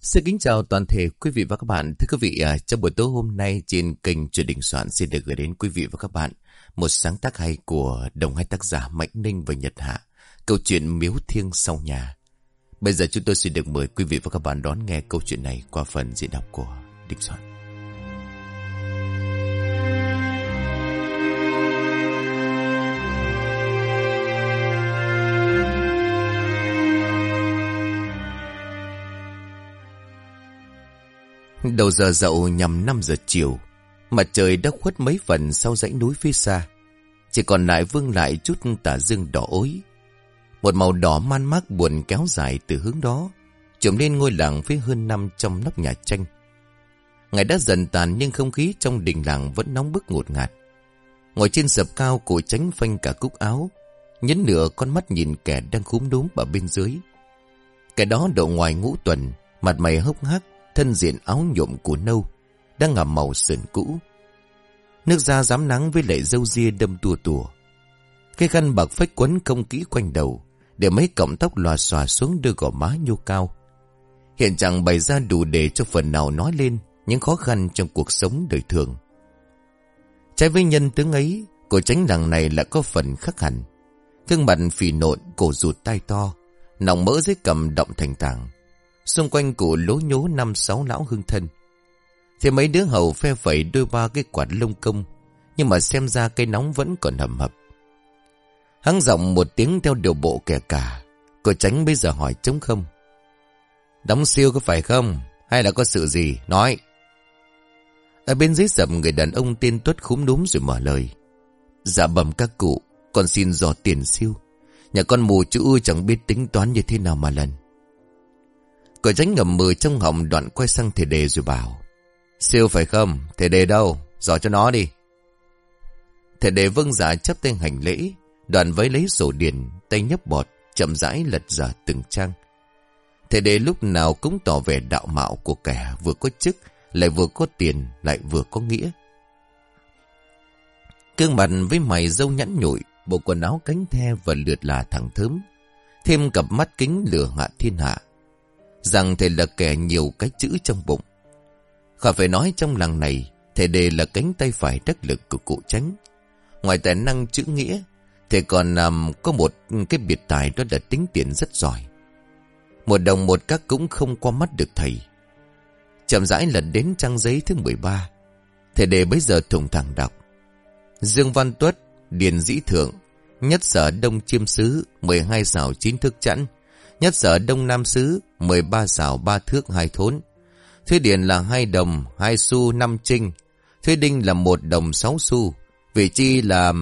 Xin kính chào toàn thể quý vị và các bạn. Thưa quý vị, à, trong buổi tối hôm nay trên kênh truyền đình soạn xin được gửi đến quý vị và các bạn một sáng tác hay của đồng hai tác giả Mạnh Ninh và Nhật Hạ, câu chuyện Miếu Thiêng sau nhà. Bây giờ chúng tôi xin được mời quý vị và các bạn đón nghe câu chuyện này qua phần diễn đọc của Đình Soạn. Đầu giờ dậu nhằm 5 giờ chiều, Mặt trời đã khuất mấy phần sau dãy núi phía xa. Chỉ còn lại vương lại chút tà dương đỏ ối. Một màu đỏ man mác buồn kéo dài từ hướng đó Trộm lên ngôi làng phía hơn năm trong nóc nhà tranh. Ngày đã dần tàn nhưng không khí trong đình làng vẫn nóng bức ngột ngạt. Ngồi trên sập cao cổ tránh phanh cả cúc áo, Nhấn nửa con mắt nhìn kẻ đang khúm đúng ở bên dưới. Kẻ đó độ ngoài ngũ tuần, Mặt mày hốc hác thân diện áo nhộm của nâu, đang ngả màu sườn cũ. Nước da dám nắng với lệ dâu ria đâm tua tùa. Cái khăn bạc phách quấn không kỹ quanh đầu, để mấy cọng tóc lòa xòa xuống đưa gò má nhô cao. Hiện trạng bày ra đủ để cho phần nào nói lên những khó khăn trong cuộc sống đời thường. Trái với nhân tướng ấy, cổ tránh làng này lại có phần khắc hẳn. Thương mặt phì nộn, cổ rụt tai to, nòng mỡ dưới cầm động thành tảng. Xung quanh cụ lố nhố năm sáu lão hương thân. Thì mấy đứa hầu phe phẩy đôi ba cái quạt lông công, Nhưng mà xem ra cây nóng vẫn còn hầm hập. Hắn giọng một tiếng theo điều bộ kẻ cả Cô tránh bây giờ hỏi trống không? Đóng siêu có phải không? Hay là có sự gì? Nói. Ở bên dưới sầm người đàn ông tên tuất khúm núm rồi mở lời. Dạ bẩm các cụ, Con xin dò tiền siêu. Nhà con mù chữ chẳng biết tính toán như thế nào mà lần. Cậu tránh ngầm mừ trong họng đoạn quay sang thể đề rồi bảo. Siêu phải không? Thể đề đâu? Dò cho nó đi. Thể đề vâng dạ giả chấp tay hành lễ. Đoạn với lấy sổ điển, tay nhấp bọt, chậm rãi lật dở từng trang. Thể đề lúc nào cũng tỏ vẻ đạo mạo của kẻ vừa có chức, lại vừa có tiền, lại vừa có nghĩa. Cương mặt với mày dâu nhẵn nhụi, bộ quần áo cánh the và lượt là thẳng thớm. Thêm cặp mắt kính lửa hạ thiên hạ rằng thầy là kẻ nhiều cái chữ trong bụng. Khỏi phải nói trong làng này, thầy đề là cánh tay phải đắc lực của cụ tránh. Ngoài tài năng chữ nghĩa, thầy còn um, có một cái biệt tài đó là tính tiền rất giỏi. Một đồng một các cũng không qua mắt được thầy. Chậm rãi lần đến trang giấy thứ 13. Thầy đề bây giờ thủng thẳng đọc. Dương Văn Tuất, Điền Dĩ Thượng, Nhất Sở Đông Chiêm Sứ, 12 xảo chín thức chẵn, Nhất sở Đông Nam Sứ 13 xảo ba thước hai thốn. Thuế điện là hai đồng, hai xu, năm trinh Thuế đinh là một đồng, sáu xu. Vị chi là,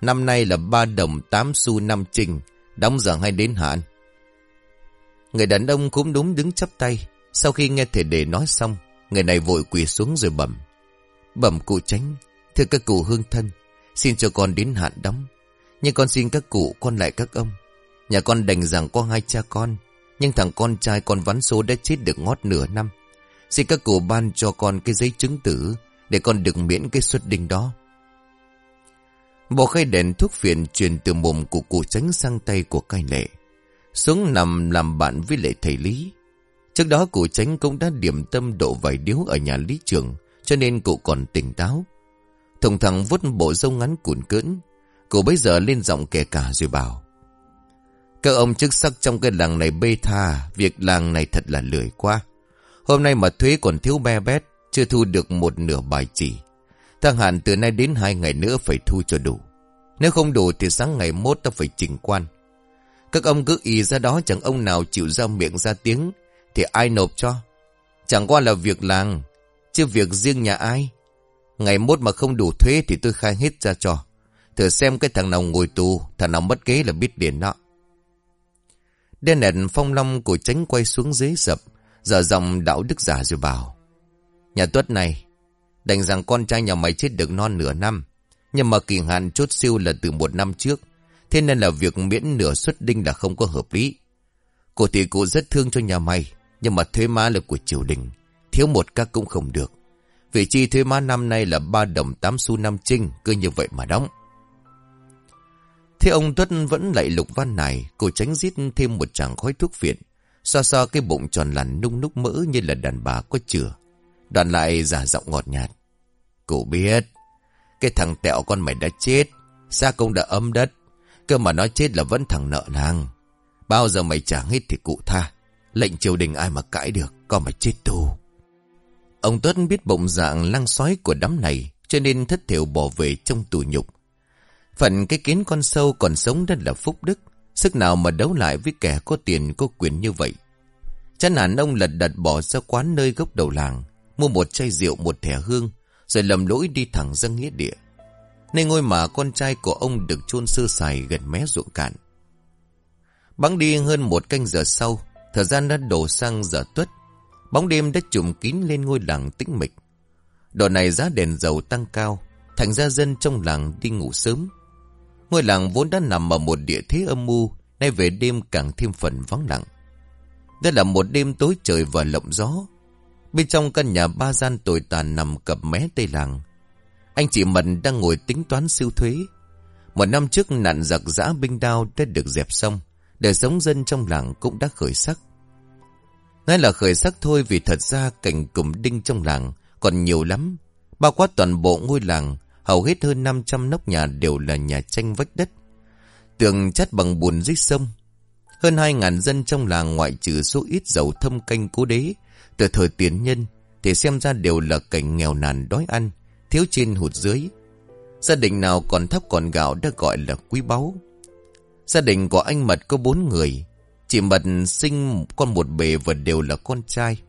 năm nay là ba đồng, tám xu, năm trinh Đóng giờ hay đến hạn. Người đàn ông cũng đúng đứng chắp tay. Sau khi nghe thể đề nói xong, Người này vội quỳ xuống rồi bẩm. Bẩm cụ tránh Thưa các cụ hương thân, Xin cho con đến hạn đóng. Nhưng con xin các cụ, con lại các ông. Nhà con đành rằng có hai cha con nhưng thằng con trai con vắn số đã chết được ngót nửa năm. Xin các cụ ban cho con cái giấy chứng tử Để con được miễn cái xuất đình đó. Bộ khay đèn thuốc phiện truyền từ mồm của cụ tránh sang tay của cai lệ. Xuống nằm làm bạn với lệ thầy Lý. Trước đó cụ tránh cũng đã điểm tâm độ vài điếu ở nhà lý trường, Cho nên cụ còn tỉnh táo. Thông thẳng vút bộ râu ngắn cuộn cưỡn Cụ bây giờ lên giọng kể cả rồi bảo các ông chức sắc trong cái làng này bê tha, việc làng này thật là lười quá. Hôm nay mà thuế còn thiếu be bét, chưa thu được một nửa bài chỉ. Thằng hạn từ nay đến hai ngày nữa phải thu cho đủ. Nếu không đủ thì sáng ngày mốt ta phải chỉnh quan. Các ông cứ ý ra đó chẳng ông nào chịu ra miệng ra tiếng, thì ai nộp cho. Chẳng qua là việc làng, chứ việc riêng nhà ai. Ngày mốt mà không đủ thuế thì tôi khai hết ra cho. Thử xem cái thằng nào ngồi tù, thằng nào mất kế là biết điền đó. Đen nẹt phong long của tránh quay xuống dưới sập, giờ dòng đạo đức giả rồi bảo. Nhà tuất này, đành rằng con trai nhà mày chết được non nửa năm, nhưng mà kỳ hạn chốt siêu là từ một năm trước, thế nên là việc miễn nửa xuất đinh là không có hợp lý. Cô thì cô rất thương cho nhà mày, nhưng mà thuế má là của triều đình, thiếu một các cũng không được. Vị chi thuế má năm nay là 3 đồng 8 xu năm trinh, cứ như vậy mà đóng. Thế ông Tuất vẫn lại lục văn này, cô tránh giết thêm một chàng khói thuốc viện. xoa xoa cái bụng tròn lằn nung núc mỡ như là đàn bà có chừa. Đoàn lại giả giọng ngọt nhạt. Cụ biết, cái thằng tẹo con mày đã chết, xa công đã âm đất. Cơ mà nói chết là vẫn thằng nợ nàng. Bao giờ mày trả hết thì cụ tha. Lệnh triều đình ai mà cãi được, con mày chết tù. Ông tuất biết bụng dạng lăng xói của đám này, cho nên thất thiểu bỏ về trong tù nhục. Phận cái kiến con sâu còn sống rất là phúc đức, sức nào mà đấu lại với kẻ có tiền có quyền như vậy. Chán hẳn ông lật đật bỏ ra quán nơi gốc đầu làng, mua một chai rượu một thẻ hương, rồi lầm lỗi đi thẳng ra nghĩa địa. Nên ngôi mà con trai của ông được chôn sơ sài gần mé ruộng cạn. Bắn đi hơn một canh giờ sau, thời gian đã đổ sang giờ tuất. Bóng đêm đã trùm kín lên ngôi làng tĩnh mịch. Đợt này giá đèn dầu tăng cao, thành ra dân trong làng đi ngủ sớm. Ngôi làng vốn đã nằm ở một địa thế âm mưu, nay về đêm càng thêm phần vắng lặng. Đây là một đêm tối trời và lộng gió. Bên trong căn nhà ba gian tồi tàn nằm cập mé tây làng. Anh chị Mận đang ngồi tính toán siêu thuế. Một năm trước nạn giặc giã binh đao đã được dẹp xong. Đời sống dân trong làng cũng đã khởi sắc. Nói là khởi sắc thôi vì thật ra cảnh cụm đinh trong làng còn nhiều lắm. Bao quát toàn bộ ngôi làng, hầu hết hơn 500 nóc nhà đều là nhà tranh vách đất. Tường chất bằng bùn dưới sông. Hơn 2.000 dân trong làng ngoại trừ số ít dầu thâm canh cố đế, từ thời tiến nhân, thì xem ra đều là cảnh nghèo nàn đói ăn, thiếu trên hụt dưới. Gia đình nào còn thấp còn gạo đã gọi là quý báu. Gia đình của anh Mật có bốn người, Chị Mật sinh con một bề và đều là con trai.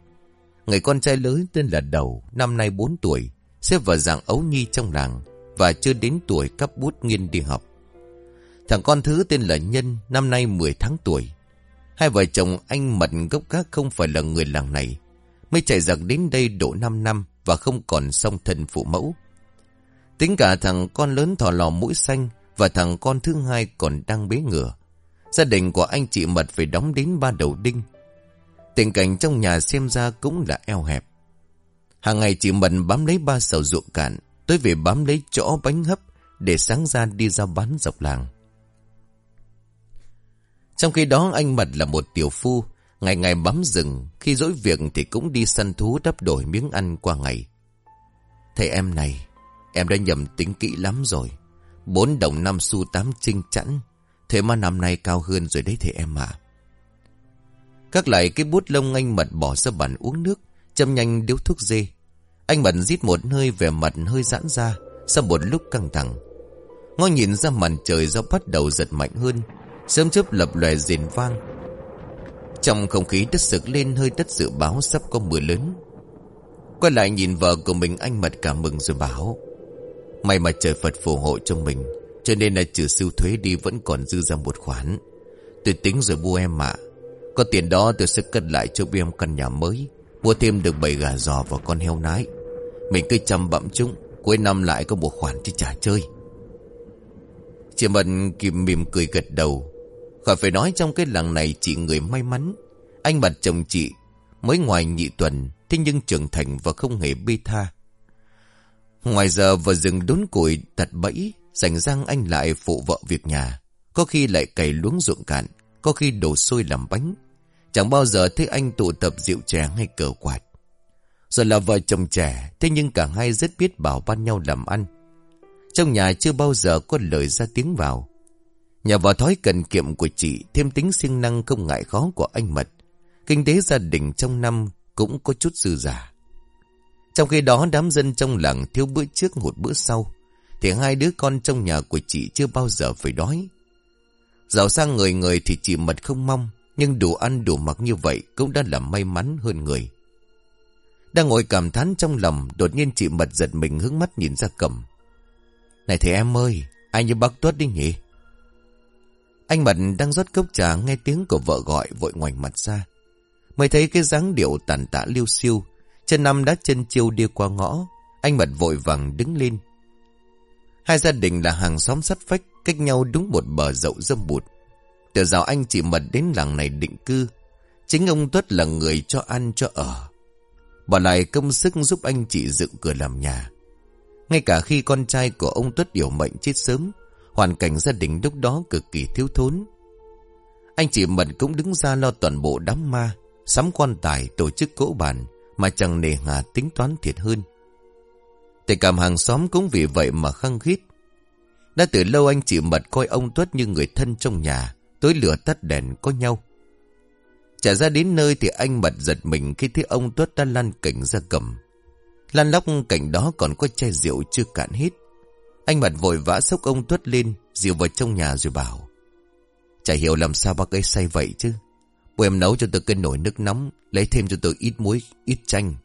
Người con trai lớn tên là Đầu, năm nay 4 tuổi, xếp vào dạng ấu nhi trong làng và chưa đến tuổi cấp bút nghiên đi học. Thằng con thứ tên là Nhân, năm nay 10 tháng tuổi. Hai vợ chồng anh Mật gốc gác không phải là người làng này. Mới chạy giặc đến đây độ 5 năm và không còn song thân phụ mẫu. Tính cả thằng con lớn thò lò mũi xanh và thằng con thứ hai còn đang bế ngửa. Gia đình của anh chị Mật phải đóng đến ba đầu đinh. Tình cảnh trong nhà xem ra cũng là eo hẹp. Hàng ngày chị Mật bám lấy ba sầu ruộng cạn, tới về bám lấy chỗ bánh hấp để sáng ra đi ra bán dọc làng. Trong khi đó anh Mật là một tiểu phu, ngày ngày bám rừng, khi dỗi việc thì cũng đi săn thú đắp đổi miếng ăn qua ngày. Thầy em này, em đã nhầm tính kỹ lắm rồi. Bốn đồng năm xu tám trinh chẵn, Thế mà năm nay cao hơn rồi đấy thầy em ạ. Các lại cái bút lông anh Mật bỏ ra bàn uống nước, châm nhanh điếu thuốc dê. Anh bận rít một hơi về mặt hơi giãn ra, sau một lúc căng thẳng. Ngó nhìn ra màn trời do bắt đầu giật mạnh hơn, sớm chớp lập lòe rền vang. Trong không khí đất sực lên hơi đất dự báo sắp có mưa lớn. Quay lại nhìn vợ của mình anh Mật cảm mừng rồi bảo. May mà trời Phật phù hộ cho mình. Cho nên là trừ siêu thuế đi vẫn còn dư ra một khoản. Tôi tính rồi mua em ạ. Có tiền đó tôi sẽ cất lại cho em căn nhà mới. Mua thêm được bầy gà giò và con heo nái. Mình cứ chăm bậm chúng. Cuối năm lại có một khoản chứ trả chơi. Chị Mận kìm mỉm cười gật đầu. Khỏi phải nói trong cái làng này chị người may mắn. Anh mặt chồng chị mới ngoài nhị tuần. Thế nhưng trưởng thành và không hề bi tha. Ngoài giờ vào rừng đốn củi tật bẫy, Rảnh răng anh lại phụ vợ việc nhà Có khi lại cày luống ruộng cạn, Có khi đổ xôi làm bánh Chẳng bao giờ thấy anh tụ tập rượu chè hay cờ quạt rồi là vợ chồng trẻ Thế nhưng cả hai rất biết bảo ban nhau làm ăn Trong nhà chưa bao giờ có lời ra tiếng vào Nhà vào thói cần kiệm của chị Thêm tính siêng năng không ngại khó của anh Mật Kinh tế gia đình trong năm Cũng có chút dư giả Trong khi đó đám dân trong làng Thiếu bữa trước một bữa sau thì hai đứa con trong nhà của chị chưa bao giờ phải đói. Giàu sang người người thì chị mật không mong, nhưng đủ ăn đủ mặc như vậy cũng đã là may mắn hơn người. Đang ngồi cảm thán trong lòng, đột nhiên chị mật giật mình hướng mắt nhìn ra cầm. Này thầy em ơi, ai như bác tuất đi nhỉ? Anh Mật đang rót cốc trà nghe tiếng của vợ gọi vội ngoảnh mặt ra. Mới thấy cái dáng điệu tàn tạ liêu siêu, chân năm đã chân chiêu đi qua ngõ. Anh Mật vội vàng đứng lên, Hai gia đình là hàng xóm sắt vách, cách nhau đúng một bờ dậu dâm bụt. Từ dạo anh chị mật đến làng này định cư, chính ông Tuất là người cho ăn cho ở. Bỏ lại công sức giúp anh chị dựng cửa làm nhà. Ngay cả khi con trai của ông Tuất điều mệnh chết sớm, hoàn cảnh gia đình lúc đó cực kỳ thiếu thốn. Anh chị mận cũng đứng ra lo toàn bộ đám ma, sắm quan tài, tổ chức cỗ bàn, mà chẳng nề hà tính toán thiệt hơn. Tề cảm hàng xóm cũng vì vậy mà khăng khít. Đã từ lâu anh chị Mật coi ông Tuất như người thân trong nhà, tối lửa tắt đèn có nhau. Trả ra đến nơi thì anh bật giật mình khi thấy ông Tuất đã lăn cảnh ra cầm. Lan lóc cảnh đó còn có chai rượu chưa cạn hết. Anh mặt vội vã xốc ông Tuất lên, dìu vào trong nhà rồi bảo. Chả hiểu làm sao bác ấy say vậy chứ. Bố em nấu cho tôi cái nồi nước nóng, lấy thêm cho tôi ít muối, ít chanh.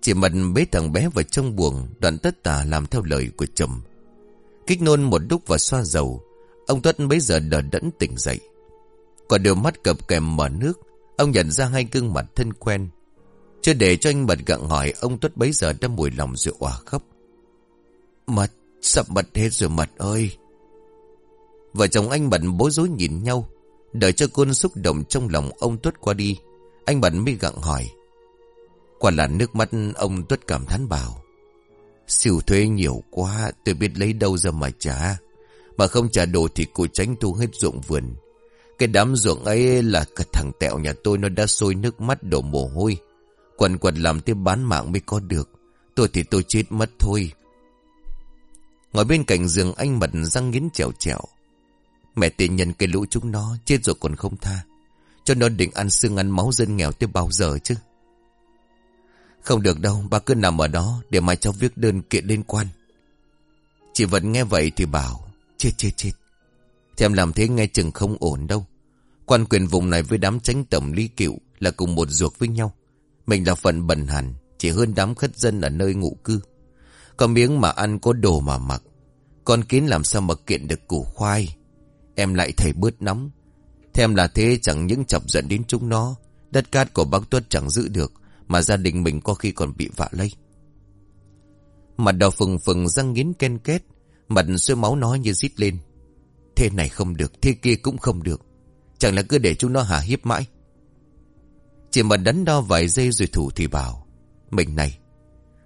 Chị Mật bế thằng bé vào trong buồng, đoạn tất tà làm theo lời của chồng. Kích nôn một đúc và xoa dầu, ông Tuất bấy giờ đờ đẫn tỉnh dậy. Còn đôi mắt cập kèm mở nước, ông nhận ra hai gương mặt thân quen. Chưa để cho anh bật gặng hỏi, ông Tuất bấy giờ đã mùi lòng rượu hòa khóc. Mật, sập mật hết rồi Mật ơi. Vợ chồng anh bận bối rối nhìn nhau, đợi cho cơn xúc động trong lòng ông Tuất qua đi. Anh bận mới gặng hỏi. Quả là nước mắt ông Tuất cảm thán bảo. Xỉu thuế nhiều quá, tôi biết lấy đâu ra mà trả. Mà không trả đồ thì cô tránh thu hết ruộng vườn. Cái đám ruộng ấy là cả thằng tẹo nhà tôi nó đã sôi nước mắt đổ mồ hôi. Quần quần làm tiếp bán mạng mới có được. Tôi thì tôi chết mất thôi. Ngồi bên cạnh giường anh mật răng nghiến chèo chèo. Mẹ tiền nhân cái lũ chúng nó chết rồi còn không tha. Cho nó định ăn xương ăn máu dân nghèo tới bao giờ chứ. Không được đâu, bà cứ nằm ở đó để mai cháu viết đơn kiện liên quan. Chị vẫn nghe vậy thì bảo, chết chết chết. Thèm làm thế nghe chừng không ổn đâu. Quan quyền vùng này với đám tránh tổng lý cựu là cùng một ruột với nhau. Mình là phần bần hẳn, chỉ hơn đám khất dân ở nơi ngụ cư. Có miếng mà ăn có đồ mà mặc. Con kiến làm sao mà kiện được củ khoai. Em lại thầy bớt nóng. Thêm là thế chẳng những chọc giận đến chúng nó. Đất cát của bác Tuất chẳng giữ được. Mà gia đình mình có khi còn bị vạ lây. Mặt đỏ phừng phừng răng nghiến ken két. Mặt xuôi máu nói như rít lên. Thế này không được, thế kia cũng không được. Chẳng là cứ để chúng nó hả hiếp mãi. Chỉ mà đắn đo vài giây rồi thủ thì bảo. Mình này,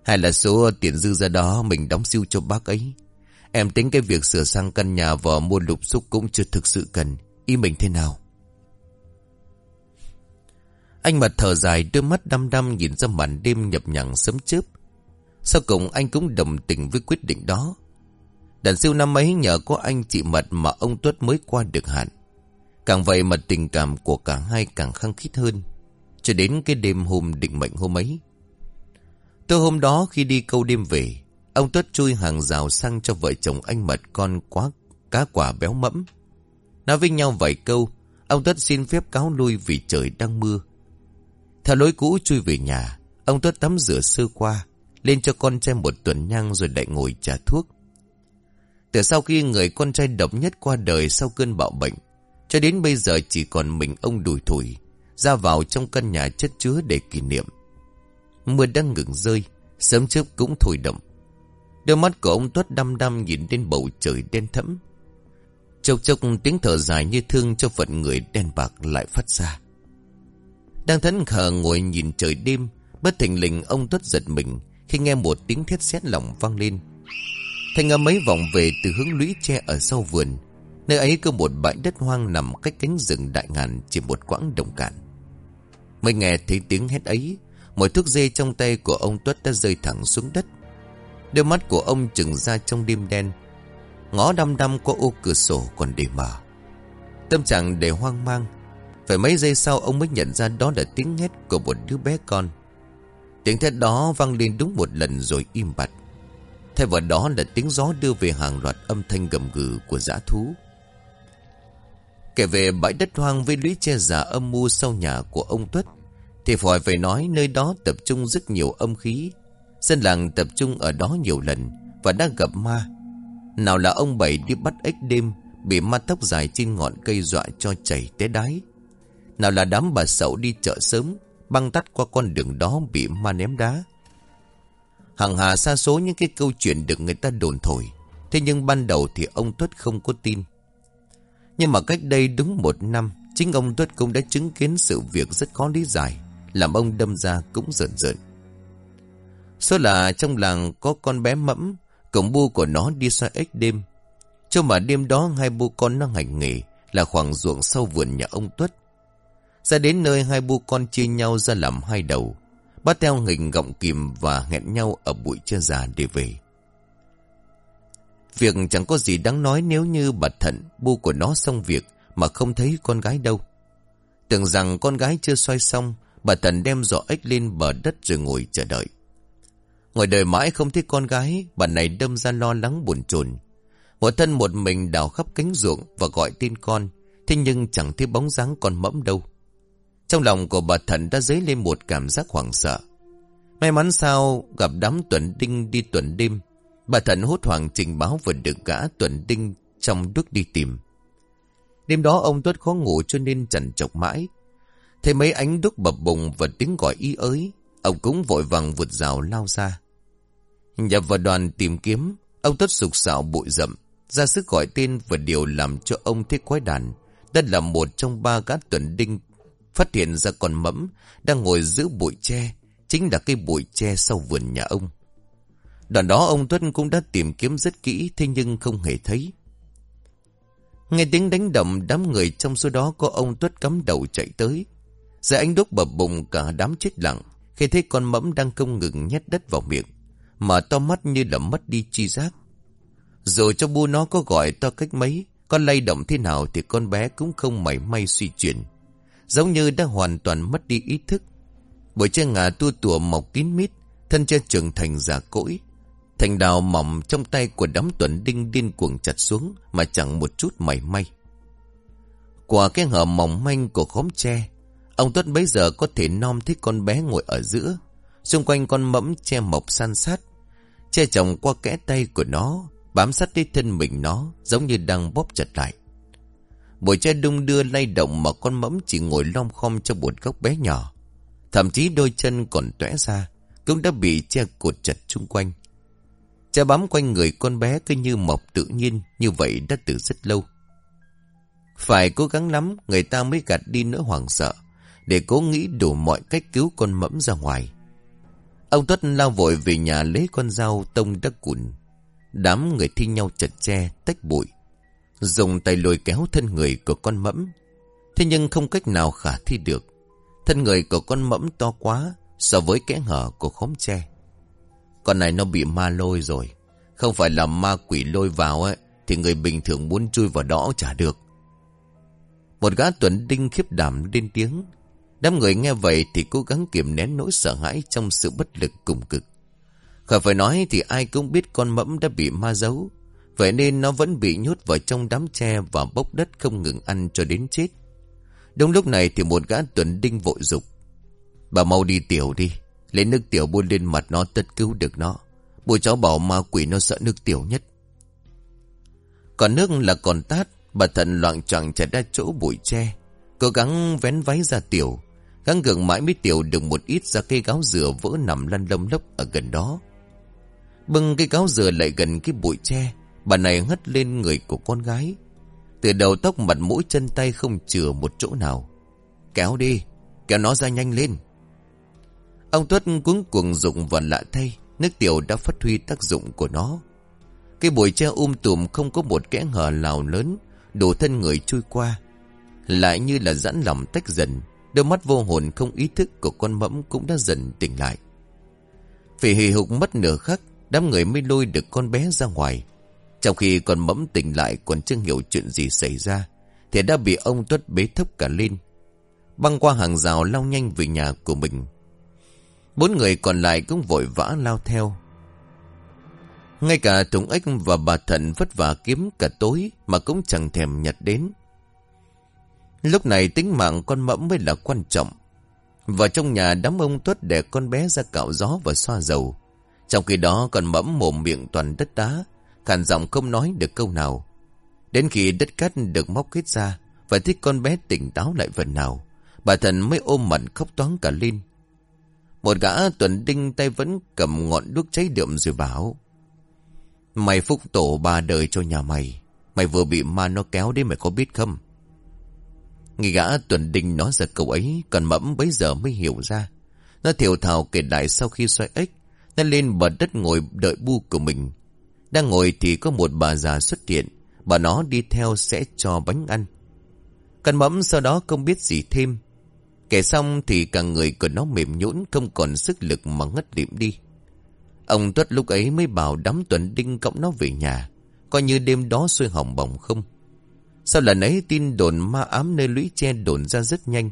hay là số tiền dư ra đó mình đóng siêu cho bác ấy. Em tính cái việc sửa sang căn nhà và mua lục xúc cũng chưa thực sự cần. Ý mình thế nào? Anh mặt thở dài đôi mắt đăm đăm nhìn ra màn đêm nhập nhằng sớm chớp. Sau cùng anh cũng đồng tình với quyết định đó. Đàn siêu năm ấy nhờ có anh chị Mật mà ông Tuất mới qua được hạn. Càng vậy mà tình cảm của cả hai càng khăng khít hơn. Cho đến cái đêm hôm định mệnh hôm ấy. Từ hôm đó khi đi câu đêm về, ông Tuất chui hàng rào sang cho vợ chồng anh Mật con quá cá quả béo mẫm. Nói với nhau vài câu, ông Tuất xin phép cáo lui vì trời đang mưa. Theo lối cũ chui về nhà, ông Tuất tắm rửa sơ qua, lên cho con trai một tuần nhang rồi lại ngồi trả thuốc. Từ sau khi người con trai độc nhất qua đời sau cơn bạo bệnh, cho đến bây giờ chỉ còn mình ông đùi thủi, ra vào trong căn nhà chất chứa để kỷ niệm. Mưa đang ngừng rơi, sớm chớp cũng thổi động. Đôi mắt của ông Tuất đăm đăm nhìn lên bầu trời đen thẫm. Chốc chốc tiếng thở dài như thương cho phận người đen bạc lại phát ra. Đang thẫn khờ ngồi nhìn trời đêm, bất thình lình ông Tuất giật mình khi nghe một tiếng thét xét lòng vang lên. Thanh âm ấy vọng về từ hướng lũy tre ở sau vườn. Nơi ấy có một bãi đất hoang nằm cách cánh rừng đại ngàn chỉ một quãng đồng cạn. Mới nghe thấy tiếng hét ấy, mọi thước dê trong tay của ông Tuất đã rơi thẳng xuống đất. Đôi mắt của ông trừng ra trong đêm đen. Ngó đăm đăm qua ô cửa sổ còn để mở. Tâm trạng để hoang mang. Phải mấy giây sau ông mới nhận ra đó là tiếng hét của một đứa bé con. Tiếng thét đó vang lên đúng một lần rồi im bặt. Thay vào đó là tiếng gió đưa về hàng loạt âm thanh gầm gừ của dã thú. Kể về bãi đất hoang với lũy che giả âm mưu sau nhà của ông Tuất, thì phải phải nói nơi đó tập trung rất nhiều âm khí. Dân làng tập trung ở đó nhiều lần và đã gặp ma. Nào là ông Bảy đi bắt ếch đêm, bị ma tóc dài trên ngọn cây dọa cho chảy té đáy. Nào là đám bà sậu đi chợ sớm, băng tắt qua con đường đó bị ma ném đá hàng hà xa số những cái câu chuyện được người ta đồn thổi. Thế nhưng ban đầu thì ông Tuất không có tin. Nhưng mà cách đây đúng một năm, chính ông Tuất cũng đã chứng kiến sự việc rất khó lý giải, làm ông đâm ra cũng giận giận. Số là trong làng có con bé mẫm, cổng bu của nó đi xoay ếch đêm. Cho mà đêm đó hai bu con nó hành nghề, là khoảng ruộng sau vườn nhà ông Tuất. Ra đến nơi hai bu con chia nhau ra làm hai đầu. Bắt theo hình gọng kìm và hẹn nhau ở bụi chưa già để về. Việc chẳng có gì đáng nói nếu như bà Thận bu của nó xong việc mà không thấy con gái đâu. Tưởng rằng con gái chưa xoay xong, bà Thận đem giỏ ếch lên bờ đất rồi ngồi chờ đợi. Ngồi đợi mãi không thấy con gái, bà này đâm ra lo lắng buồn chồn. Một thân một mình đào khắp cánh ruộng và gọi tên con, thế nhưng chẳng thấy bóng dáng con mẫm đâu. Trong lòng của bà Thận đã dấy lên một cảm giác hoảng sợ. May mắn sao gặp đám tuần đinh đi tuần đêm, bà Thận hốt hoảng trình báo vừa được gã tuần đinh trong đức đi tìm. Đêm đó ông Tuất khó ngủ cho nên chẳng chọc mãi. Thấy mấy ánh đúc bập bùng và tiếng gọi y ới, ông cũng vội vàng vượt rào lao ra. Nhập vào đoàn tìm kiếm, ông Tuất sục sạo bụi rậm, ra sức gọi tên và điều làm cho ông thấy quái đàn. Đây là một trong ba gã tuần đinh phát hiện ra con mẫm đang ngồi giữa bụi tre, chính là cây bụi tre sau vườn nhà ông. Đoạn đó ông Tuấn cũng đã tìm kiếm rất kỹ thế nhưng không hề thấy. Nghe tiếng đánh đậm đám người trong số đó có ông Tuất cắm đầu chạy tới. Dạ Giờ anh đúc bập bùng cả đám chết lặng khi thấy con mẫm đang không ngừng nhét đất vào miệng. Mà to mắt như là mất đi chi giác. Rồi cho bu nó có gọi to cách mấy, con lay động thế nào thì con bé cũng không mảy may suy chuyển. Giống như đã hoàn toàn mất đi ý thức. Bởi che ngà tua tủa mọc kín mít, thân che trưởng thành giả cỗi. Thành đào mỏng trong tay của đám tuần đinh điên cuồng chặt xuống mà chẳng một chút mảy may. Qua cái hở mỏng manh của khóm tre, ông Tuấn bấy giờ có thể nom thấy con bé ngồi ở giữa. Xung quanh con mẫm che mọc san sát, che chồng qua kẽ tay của nó, bám sát lấy thân mình nó, giống như đang bóp chặt lại. Bụi tre đung đưa lay động mà con mẫm chỉ ngồi lom khom trong một góc bé nhỏ. Thậm chí đôi chân còn tỏe ra, cũng đã bị che cột chặt chung quanh. Cha bám quanh người con bé cứ như mọc tự nhiên, như vậy đã từ rất lâu. Phải cố gắng lắm, người ta mới gạt đi nỗi hoảng sợ, để cố nghĩ đủ mọi cách cứu con mẫm ra ngoài. Ông Tuất lao vội về nhà lấy con dao tông đất cùn. Đám người thi nhau chật che, tách bụi. Dùng tay lôi kéo thân người của con mẫm. Thế nhưng không cách nào khả thi được. Thân người của con mẫm to quá so với kẽ hở của khóm tre. Con này nó bị ma lôi rồi. Không phải là ma quỷ lôi vào ấy, thì người bình thường muốn chui vào đó chả được. Một gã tuấn đinh khiếp đảm lên tiếng. Đám người nghe vậy thì cố gắng kiềm nén nỗi sợ hãi trong sự bất lực cùng cực. Khỏi phải nói thì ai cũng biết con mẫm đã bị ma giấu. Vậy nên nó vẫn bị nhốt vào trong đám tre và bốc đất không ngừng ăn cho đến chết. Đúng lúc này thì một gã tuần đinh vội dục Bà mau đi tiểu đi. Lấy nước tiểu buôn lên mặt nó tất cứu được nó. Bùi cháu bảo ma quỷ nó sợ nước tiểu nhất. Còn nước là còn tát. Bà thận loạn choạng chạy ra chỗ bụi tre. Cố gắng vén váy ra tiểu. Gắng gượng mãi mới tiểu được một ít ra cây gáo dừa vỡ nằm lăn lông lốc ở gần đó. Bưng cây gáo dừa lại gần cái bụi tre. Bà này hất lên người của con gái. Từ đầu tóc mặt mũi chân tay không chừa một chỗ nào. Kéo đi, kéo nó ra nhanh lên. Ông Tuất cuống cuồng dụng và lạ thay, nước tiểu đã phát huy tác dụng của nó. Cái bụi tre um tùm không có một kẽ hở nào lớn, đổ thân người chui qua. Lại như là giãn lòng tách dần, đôi mắt vô hồn không ý thức của con mẫm cũng đã dần tỉnh lại. Vì hì hục mất nửa khắc, đám người mới lôi được con bé ra ngoài. Trong khi còn mẫm tỉnh lại còn chưa hiểu chuyện gì xảy ra, thì đã bị ông Tuất bế thấp cả lên. Băng qua hàng rào lao nhanh về nhà của mình. Bốn người còn lại cũng vội vã lao theo. Ngay cả Tùng Ếch và bà Thận vất vả kiếm cả tối mà cũng chẳng thèm nhặt đến. Lúc này tính mạng con mẫm mới là quan trọng. Và trong nhà đám ông tuất để con bé ra cạo gió và xoa dầu. Trong khi đó còn mẫm mồm miệng toàn đất đá, khàn giọng không nói được câu nào. Đến khi đất cát được móc hết ra, và thích con bé tỉnh táo lại phần nào, bà thần mới ôm mặt khóc toán cả lên. Một gã tuần đinh tay vẫn cầm ngọn đuốc cháy đượm rồi bảo. Mày phúc tổ ba đời cho nhà mày. Mày vừa bị ma nó kéo đến mày có biết không? Người gã tuần đinh nói ra câu ấy, còn mẫm bấy giờ mới hiểu ra. Nó thiểu thảo kể lại sau khi xoay ếch, nó lên bờ đất ngồi đợi bu của mình. Đang ngồi thì có một bà già xuất hiện, bà nó đi theo sẽ cho bánh ăn. cần mẫm sau đó không biết gì thêm. Kể xong thì cả người của nó mềm nhũn không còn sức lực mà ngất liệm đi. Ông Tuất lúc ấy mới bảo đám tuấn đinh cõng nó về nhà. Coi như đêm đó xuôi hỏng bỏng không. Sau lần ấy tin đồn ma ám nơi lũy tre đồn ra rất nhanh.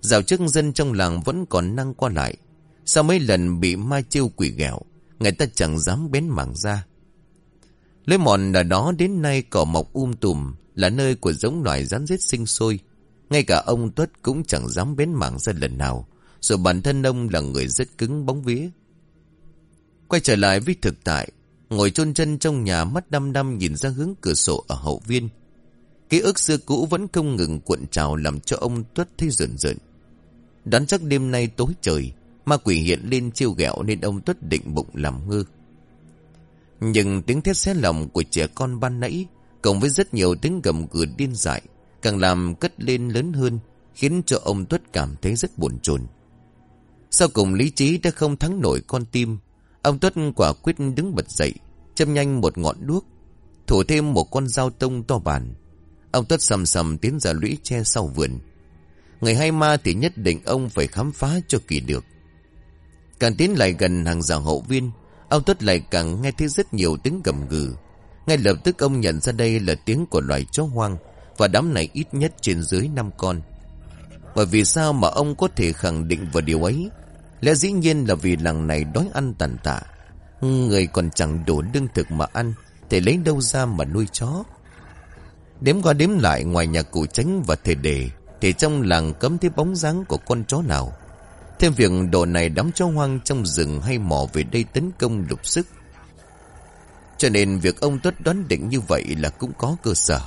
Dạo trước dân trong làng vẫn còn năng qua lại. Sau mấy lần bị ma chiêu quỷ ghẹo, người ta chẳng dám bén mảng ra. Lối mòn ở đó đến nay cỏ mọc um tùm là nơi của giống loài rắn rết sinh sôi. Ngay cả ông Tuất cũng chẳng dám bén mảng ra lần nào. Rồi bản thân ông là người rất cứng bóng vía. Quay trở lại với thực tại, ngồi chôn chân trong nhà mắt đăm đăm nhìn ra hướng cửa sổ ở hậu viên. Ký ức xưa cũ vẫn không ngừng cuộn trào làm cho ông Tuất thấy rợn rợn. Đoán chắc đêm nay tối trời, ma quỷ hiện lên chiêu ghẹo nên ông Tuất định bụng làm ngư. Nhưng tiếng thét xé lòng của trẻ con ban nãy, cộng với rất nhiều tiếng gầm gừ điên dại, càng làm cất lên lớn hơn, khiến cho ông Tuất cảm thấy rất buồn chồn. Sau cùng lý trí đã không thắng nổi con tim, ông Tuất quả quyết đứng bật dậy, châm nhanh một ngọn đuốc, thủ thêm một con dao tông to bản. Ông Tuất sầm sầm tiến ra lũy tre sau vườn. Người hay ma thì nhất định ông phải khám phá cho kỳ được. Càng tiến lại gần hàng rào hậu viên, ông Tuất lại càng nghe thấy rất nhiều tiếng gầm gừ. Ngay lập tức ông nhận ra đây là tiếng của loài chó hoang, và đám này ít nhất trên dưới 5 con. Bởi vì sao mà ông có thể khẳng định vào điều ấy? Lẽ dĩ nhiên là vì làng này đói ăn tàn tạ. Người còn chẳng đủ lương thực mà ăn, thì lấy đâu ra mà nuôi chó? Đếm qua đếm lại ngoài nhà cụ tránh và thề đề, thì trong làng cấm thấy bóng dáng của con chó nào. Thêm việc đồ này đóng chó hoang trong rừng hay mò về đây tấn công lục sức. Cho nên việc ông Tuất đoán định như vậy là cũng có cơ sở.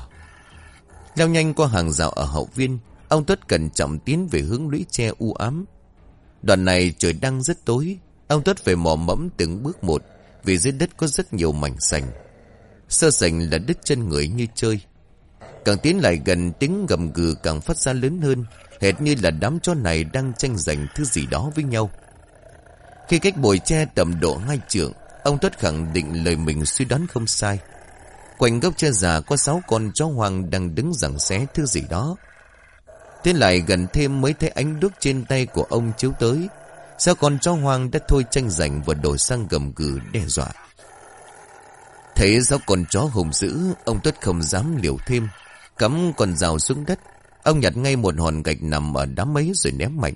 Leo nhanh qua hàng rào ở hậu viên, ông Tuất cẩn trọng tiến về hướng lũy tre u ám. Đoạn này trời đang rất tối, ông Tuất phải mò mẫm từng bước một, vì dưới đất có rất nhiều mảnh sành. Sơ sành là đứt chân người như chơi. Càng tiến lại gần tiếng gầm gừ càng phát ra lớn hơn, hệt như là đám chó này đang tranh giành thứ gì đó với nhau. Khi cách bồi tre tầm độ hai trượng, ông Tuất khẳng định lời mình suy đoán không sai. Quanh gốc tre già có sáu con chó hoang đang đứng giằng xé thứ gì đó. Tiến lại gần thêm mới thấy ánh đuốc trên tay của ông chiếu tới. Sao con chó hoang đã thôi tranh giành và đổi sang gầm gừ đe dọa. Thấy sáu con chó hùng dữ, ông Tuất không dám liều thêm. Cắm con rào xuống đất. Ông nhặt ngay một hòn gạch nằm ở đám mấy rồi ném mạnh.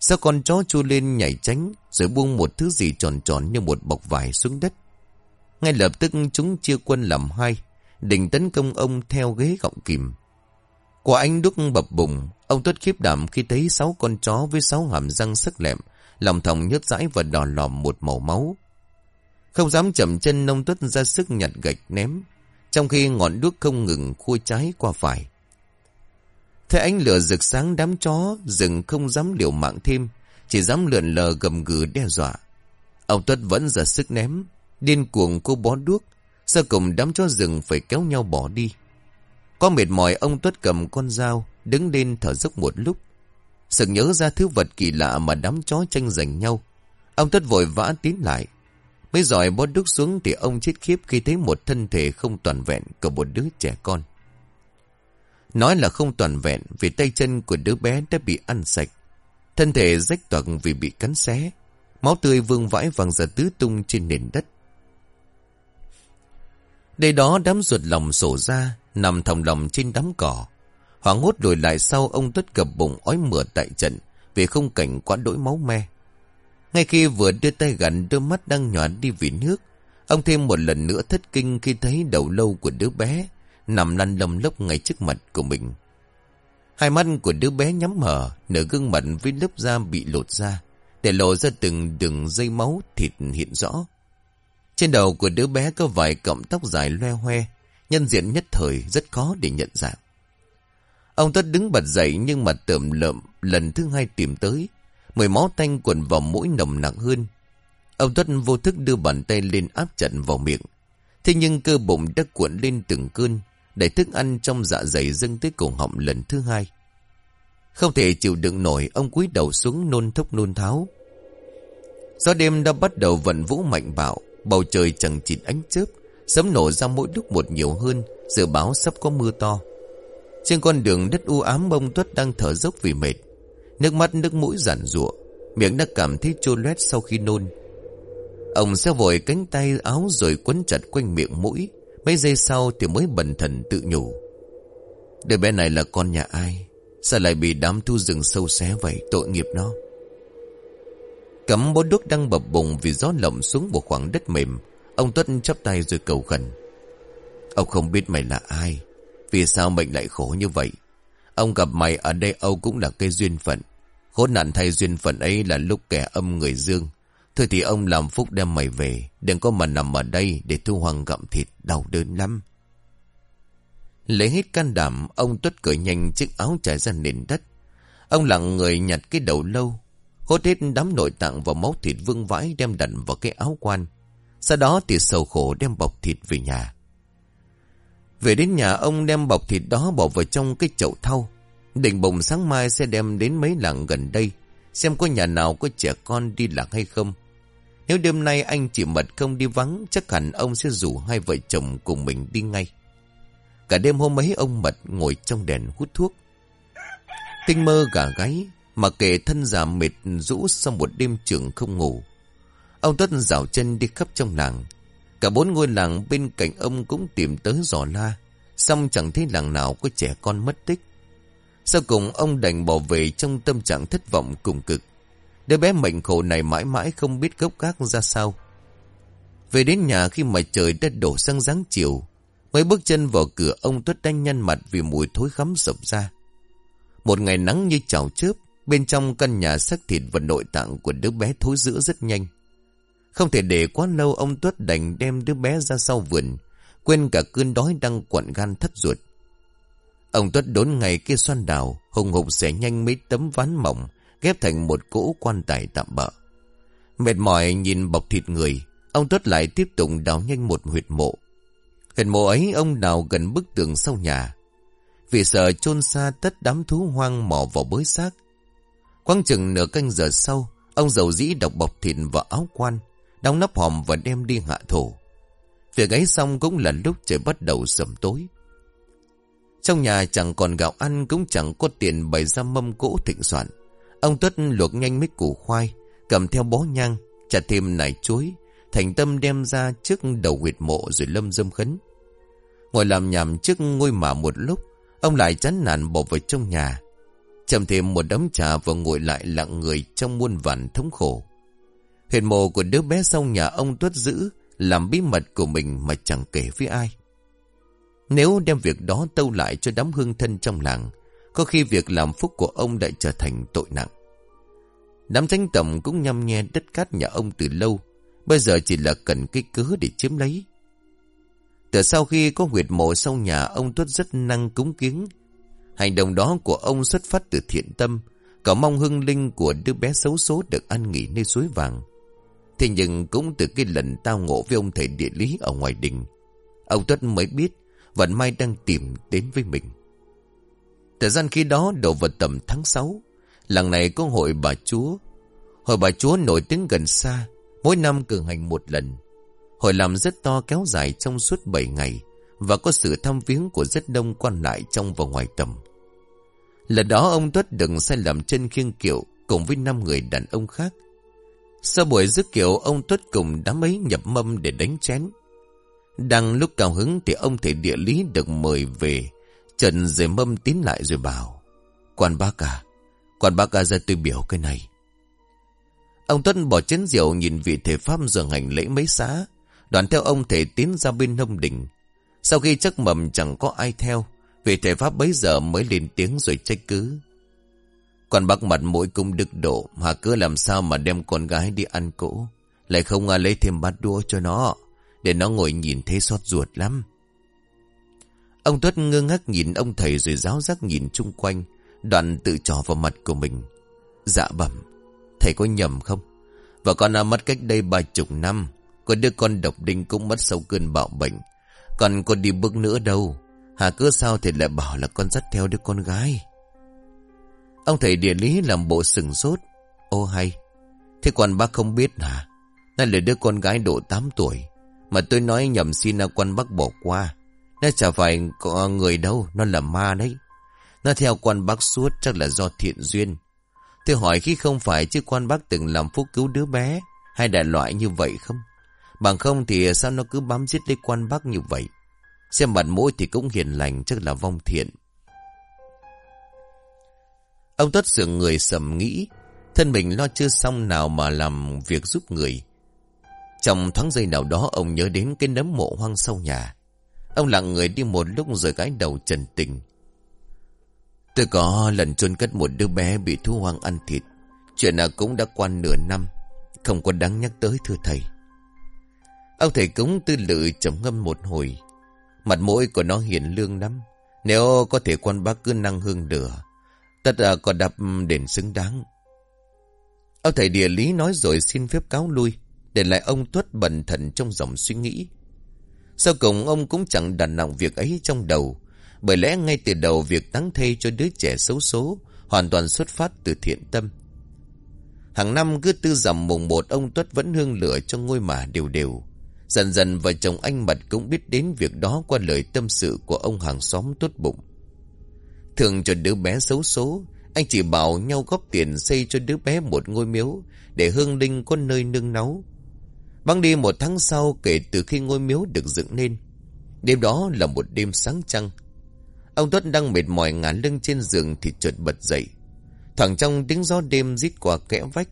Sao con chó chu lên nhảy tránh rồi buông một thứ gì tròn tròn như một bọc vải xuống đất. Ngay lập tức chúng chia quân làm hai, định tấn công ông theo ghế gọng kìm. Quả anh đúc bập bùng, ông tuất khiếp đảm khi thấy sáu con chó với sáu hàm răng sắc lẹm, lòng thòng nhớt dãi và đỏ lòm một màu máu. Không dám chậm chân nông tuất ra sức nhặt gạch ném, trong khi ngọn đuốc không ngừng khua trái qua phải. Thấy ánh lửa rực sáng đám chó, rừng không dám liều mạng thêm, chỉ dám lượn lờ gầm gừ đe dọa. Ông Tuất vẫn giật sức ném, điên cuồng cô bó đuốc, sau cùng đám chó rừng phải kéo nhau bỏ đi. Có mệt mỏi ông Tuất cầm con dao, đứng lên thở dốc một lúc. Sự nhớ ra thứ vật kỳ lạ mà đám chó tranh giành nhau. Ông Tuất vội vã tiến lại. Mới giỏi bó đúc xuống thì ông chết khiếp khi thấy một thân thể không toàn vẹn của một đứa trẻ con. Nói là không toàn vẹn vì tay chân của đứa bé đã bị ăn sạch. Thân thể rách toạc vì bị cắn xé. Máu tươi vương vãi vàng ra tứ tung trên nền đất. Đây đó đám ruột lòng sổ ra, nằm thòng lòng trên đám cỏ. Hoàng hốt lùi lại sau ông tuất gặp bụng ói mửa tại trận, vì không cảnh quá đỗi máu me. Ngay khi vừa đưa tay gần đôi mắt đang nhòa đi vì nước, ông thêm một lần nữa thất kinh khi thấy đầu lâu của đứa bé nằm lăn lông lốc ngay trước mặt của mình. Hai mắt của đứa bé nhắm mở, nửa gương mặt với lớp da bị lột ra, để lộ ra từng đường dây máu thịt hiện rõ. Trên đầu của đứa bé có vài cọng tóc dài loe hoe, nhân diện nhất thời rất khó để nhận dạng. Ông Tất đứng bật dậy nhưng mà tởm lợm lần thứ hai tìm tới, mười máu tanh quần vào mũi nồng nặng hơn. Ông Tất vô thức đưa bàn tay lên áp chặt vào miệng. Thế nhưng cơ bụng đã cuộn lên từng cơn, đẩy thức ăn trong dạ dày dâng tới cổ họng lần thứ hai. Không thể chịu đựng nổi, ông cúi đầu xuống nôn thốc nôn tháo. Gió đêm đã bắt đầu vận vũ mạnh bạo, bầu trời chẳng chịt ánh chớp, sấm nổ ra mỗi lúc một nhiều hơn, dự báo sắp có mưa to. Trên con đường đất u ám bông tuất đang thở dốc vì mệt Nước mắt nước mũi giản rụa Miệng đã cảm thấy trô loét sau khi nôn Ông sẽ vội cánh tay áo rồi quấn chặt quanh miệng mũi Mấy giây sau thì mới bẩn thần tự nhủ. Đứa bé này là con nhà ai? Sao lại bị đám thu rừng sâu xé vậy? Tội nghiệp nó. Cắm bó đuốc đang bập bùng Vì gió lộng xuống một khoảng đất mềm. Ông Tuất chắp tay rồi cầu khẩn. Ông không biết mày là ai. Vì sao mình lại khổ như vậy? Ông gặp mày ở đây Âu cũng là cây duyên phận. Khốn nạn thay duyên phận ấy là lúc kẻ âm người dương. Thôi thì ông làm phúc đem mày về, Đừng có mà nằm ở đây Để thu hoàng gặm thịt đau đớn lắm. Lấy hết can đảm, Ông tuất cởi nhanh chiếc áo trải ra nền đất. Ông lặng người nhặt cái đầu lâu, Hốt hết đám nội tạng và máu thịt vương vãi Đem đặt vào cái áo quan. Sau đó thì sầu khổ đem bọc thịt về nhà. Về đến nhà, ông đem bọc thịt đó bỏ vào trong cái chậu thau. Định bồng sáng mai sẽ đem đến mấy làng gần đây, Xem có nhà nào có trẻ con đi lạc hay không. Nếu đêm nay anh chỉ mật không đi vắng, Chắc hẳn ông sẽ rủ hai vợ chồng cùng mình đi ngay. Cả đêm hôm ấy, ông mật ngồi trong đèn hút thuốc. Tinh mơ gà gáy, Mà kể thân già mệt rũ sau một đêm trường không ngủ. Ông Tuất dạo chân đi khắp trong làng. Cả bốn ngôi làng bên cạnh ông cũng tìm tới dò la Xong chẳng thấy làng nào có trẻ con mất tích. Sau cùng, ông đành bỏ về trong tâm trạng thất vọng cùng cực. Đứa bé mệnh khổ này mãi mãi không biết gốc gác ra sao. Về đến nhà khi mà trời đã đổ sang dáng chiều, mới bước chân vào cửa ông Tuất đang nhăn mặt vì mùi thối khắm sập ra. Một ngày nắng như chảo chớp, bên trong căn nhà xác thịt và nội tạng của đứa bé thối giữa rất nhanh. Không thể để quá lâu ông Tuất đành đem đứa bé ra sau vườn, quên cả cơn đói đang quặn gan thất ruột. Ông Tuất đốn ngày kia xoan đào, hùng hục xẻ nhanh mấy tấm ván mỏng, ghép thành một cỗ quan tài tạm bỡ. Mệt mỏi nhìn bọc thịt người, ông Tuất lại tiếp tục đào nhanh một huyệt mộ. Huyệt mộ ấy ông đào gần bức tường sau nhà. Vì sợ chôn xa tất đám thú hoang mò vào bới xác. Quang chừng nửa canh giờ sau, ông giàu dĩ đọc bọc thịt vào áo quan, đóng nắp hòm và đem đi hạ thổ. Việc ấy xong cũng là lúc trời bắt đầu sầm tối. Trong nhà chẳng còn gạo ăn cũng chẳng có tiền bày ra mâm cỗ thịnh soạn. Ông Tuất luộc nhanh mấy củ khoai, cầm theo bó nhang, chặt thêm nải chuối, thành tâm đem ra trước đầu huyệt mộ rồi lâm dâm khấn. Ngồi làm nhảm trước ngôi mả một lúc, ông lại chán nản bỏ vào trong nhà. Chầm thêm một đống trà và ngồi lại lặng người trong muôn vàn thống khổ. Huyệt mộ của đứa bé sau nhà ông Tuất giữ, làm bí mật của mình mà chẳng kể với ai. Nếu đem việc đó tâu lại cho đám hương thân trong làng, có khi việc làm phúc của ông đã trở thành tội nặng. Đám thánh tầm cũng nhăm nhe đất cát nhà ông từ lâu, bây giờ chỉ là cần cái cớ để chiếm lấy. Từ sau khi có huyệt mộ sau nhà ông Tuất rất năng cúng kiến. Hành động đó của ông xuất phát từ thiện tâm, cả mong hưng linh của đứa bé xấu số được ăn nghỉ nơi suối vàng. Thế nhưng cũng từ cái lần tao ngộ với ông thầy địa lý ở ngoài đình, ông Tuất mới biết vận may đang tìm đến với mình. Thời gian khi đó đổ vào tầm tháng 6, làng này có hội bà chúa. Hội bà chúa nổi tiếng gần xa, mỗi năm cử hành một lần. Hội làm rất to kéo dài trong suốt 7 ngày và có sự thăm viếng của rất đông quan lại trong và ngoài tầm. Lần đó ông Tuất đừng sai lầm chân khiêng kiệu cùng với 5 người đàn ông khác. Sau buổi dứt kiệu ông Tuất cùng đám ấy nhập mâm để đánh chén. Đang lúc cao hứng thì ông thầy địa lý được mời về. Trần rồi mâm tín lại rồi bảo. Quan bác à, quan bác à ra tôi biểu cái này. Ông tuấn bỏ chén rượu nhìn vị thể pháp dường hành lễ mấy xá. Đoàn theo ông thể tiến ra bên nông đình. Sau khi chắc mầm chẳng có ai theo, vị thể pháp bấy giờ mới lên tiếng rồi trách cứ. Quan bác mặt mũi cũng đực độ, mà cứ làm sao mà đem con gái đi ăn cỗ. Lại không à lấy thêm bát đũa cho nó. Để nó ngồi nhìn thấy xót ruột lắm Ông Tuất ngơ ngác nhìn ông thầy rồi giáo giác nhìn chung quanh, Đoạn tự trò vào mặt của mình. Dạ bẩm, Thầy có nhầm không? Và con đã mất cách đây ba chục năm, Có đứa con độc đinh cũng mất sau cơn bạo bệnh. Còn con đi bước nữa đâu? Hà cứ sao thì lại bảo là con dắt theo đứa con gái? Ông thầy địa lý làm bộ sừng sốt. Ô hay, Thế còn bác không biết hả? นั่ là đứa con gái độ 8 tuổi, mà tôi nói nhầm xin quan bác bỏ qua. Nó chả phải có người đâu Nó là ma đấy Nó theo quan bác suốt chắc là do thiện duyên. Tôi hỏi khi không phải chứ quan bác từng làm phúc cứu đứa bé hay đại loại như vậy không? Bằng không thì sao nó cứ bám giết lấy quan bác như vậy? Xem mặt mũi thì cũng hiền lành chắc là vong thiện. Ông Tuất dường người sầm nghĩ, thân mình lo chưa xong nào mà làm việc giúp người. Trong thoáng giây nào đó ông nhớ đến cái nấm mộ hoang sau nhà. Ông lặng người đi một lúc rồi gái đầu trần tình. Tôi có lần chôn cất một đứa bé bị thú hoang ăn thịt. Chuyện nào cũng đã qua nửa năm. Không có đáng nhắc tới thưa thầy. Ông thầy cúng tư lự trầm ngâm một hồi. Mặt mũi của nó hiền lương lắm. Nếu có thể quan bác cứ năng hương lửa. Tất là có đập đền xứng đáng. Ông thầy địa lý nói rồi xin phép cáo lui. Để lại ông tuất bần thần trong dòng suy nghĩ. Sau cùng ông cũng chẳng đặt nặng việc ấy trong đầu. Bởi lẽ ngay từ đầu việc táng thay cho đứa trẻ xấu số hoàn toàn xuất phát từ thiện tâm. Hàng năm cứ tư dầm mùng một ông Tuất vẫn hương lửa cho ngôi mà đều đều. Dần dần vợ chồng anh Mật cũng biết đến việc đó qua lời tâm sự của ông hàng xóm tốt bụng. Thường cho đứa bé xấu số, anh chỉ bảo nhau góp tiền xây cho đứa bé một ngôi miếu để hương linh có nơi nương náu. Băng đi một tháng sau kể từ khi ngôi miếu được dựng lên. Đêm đó là một đêm sáng trăng. Ông Tuất đang mệt mỏi ngả lưng trên giường thì chợt bật dậy. Thẳng trong tiếng gió đêm rít qua kẽ vách.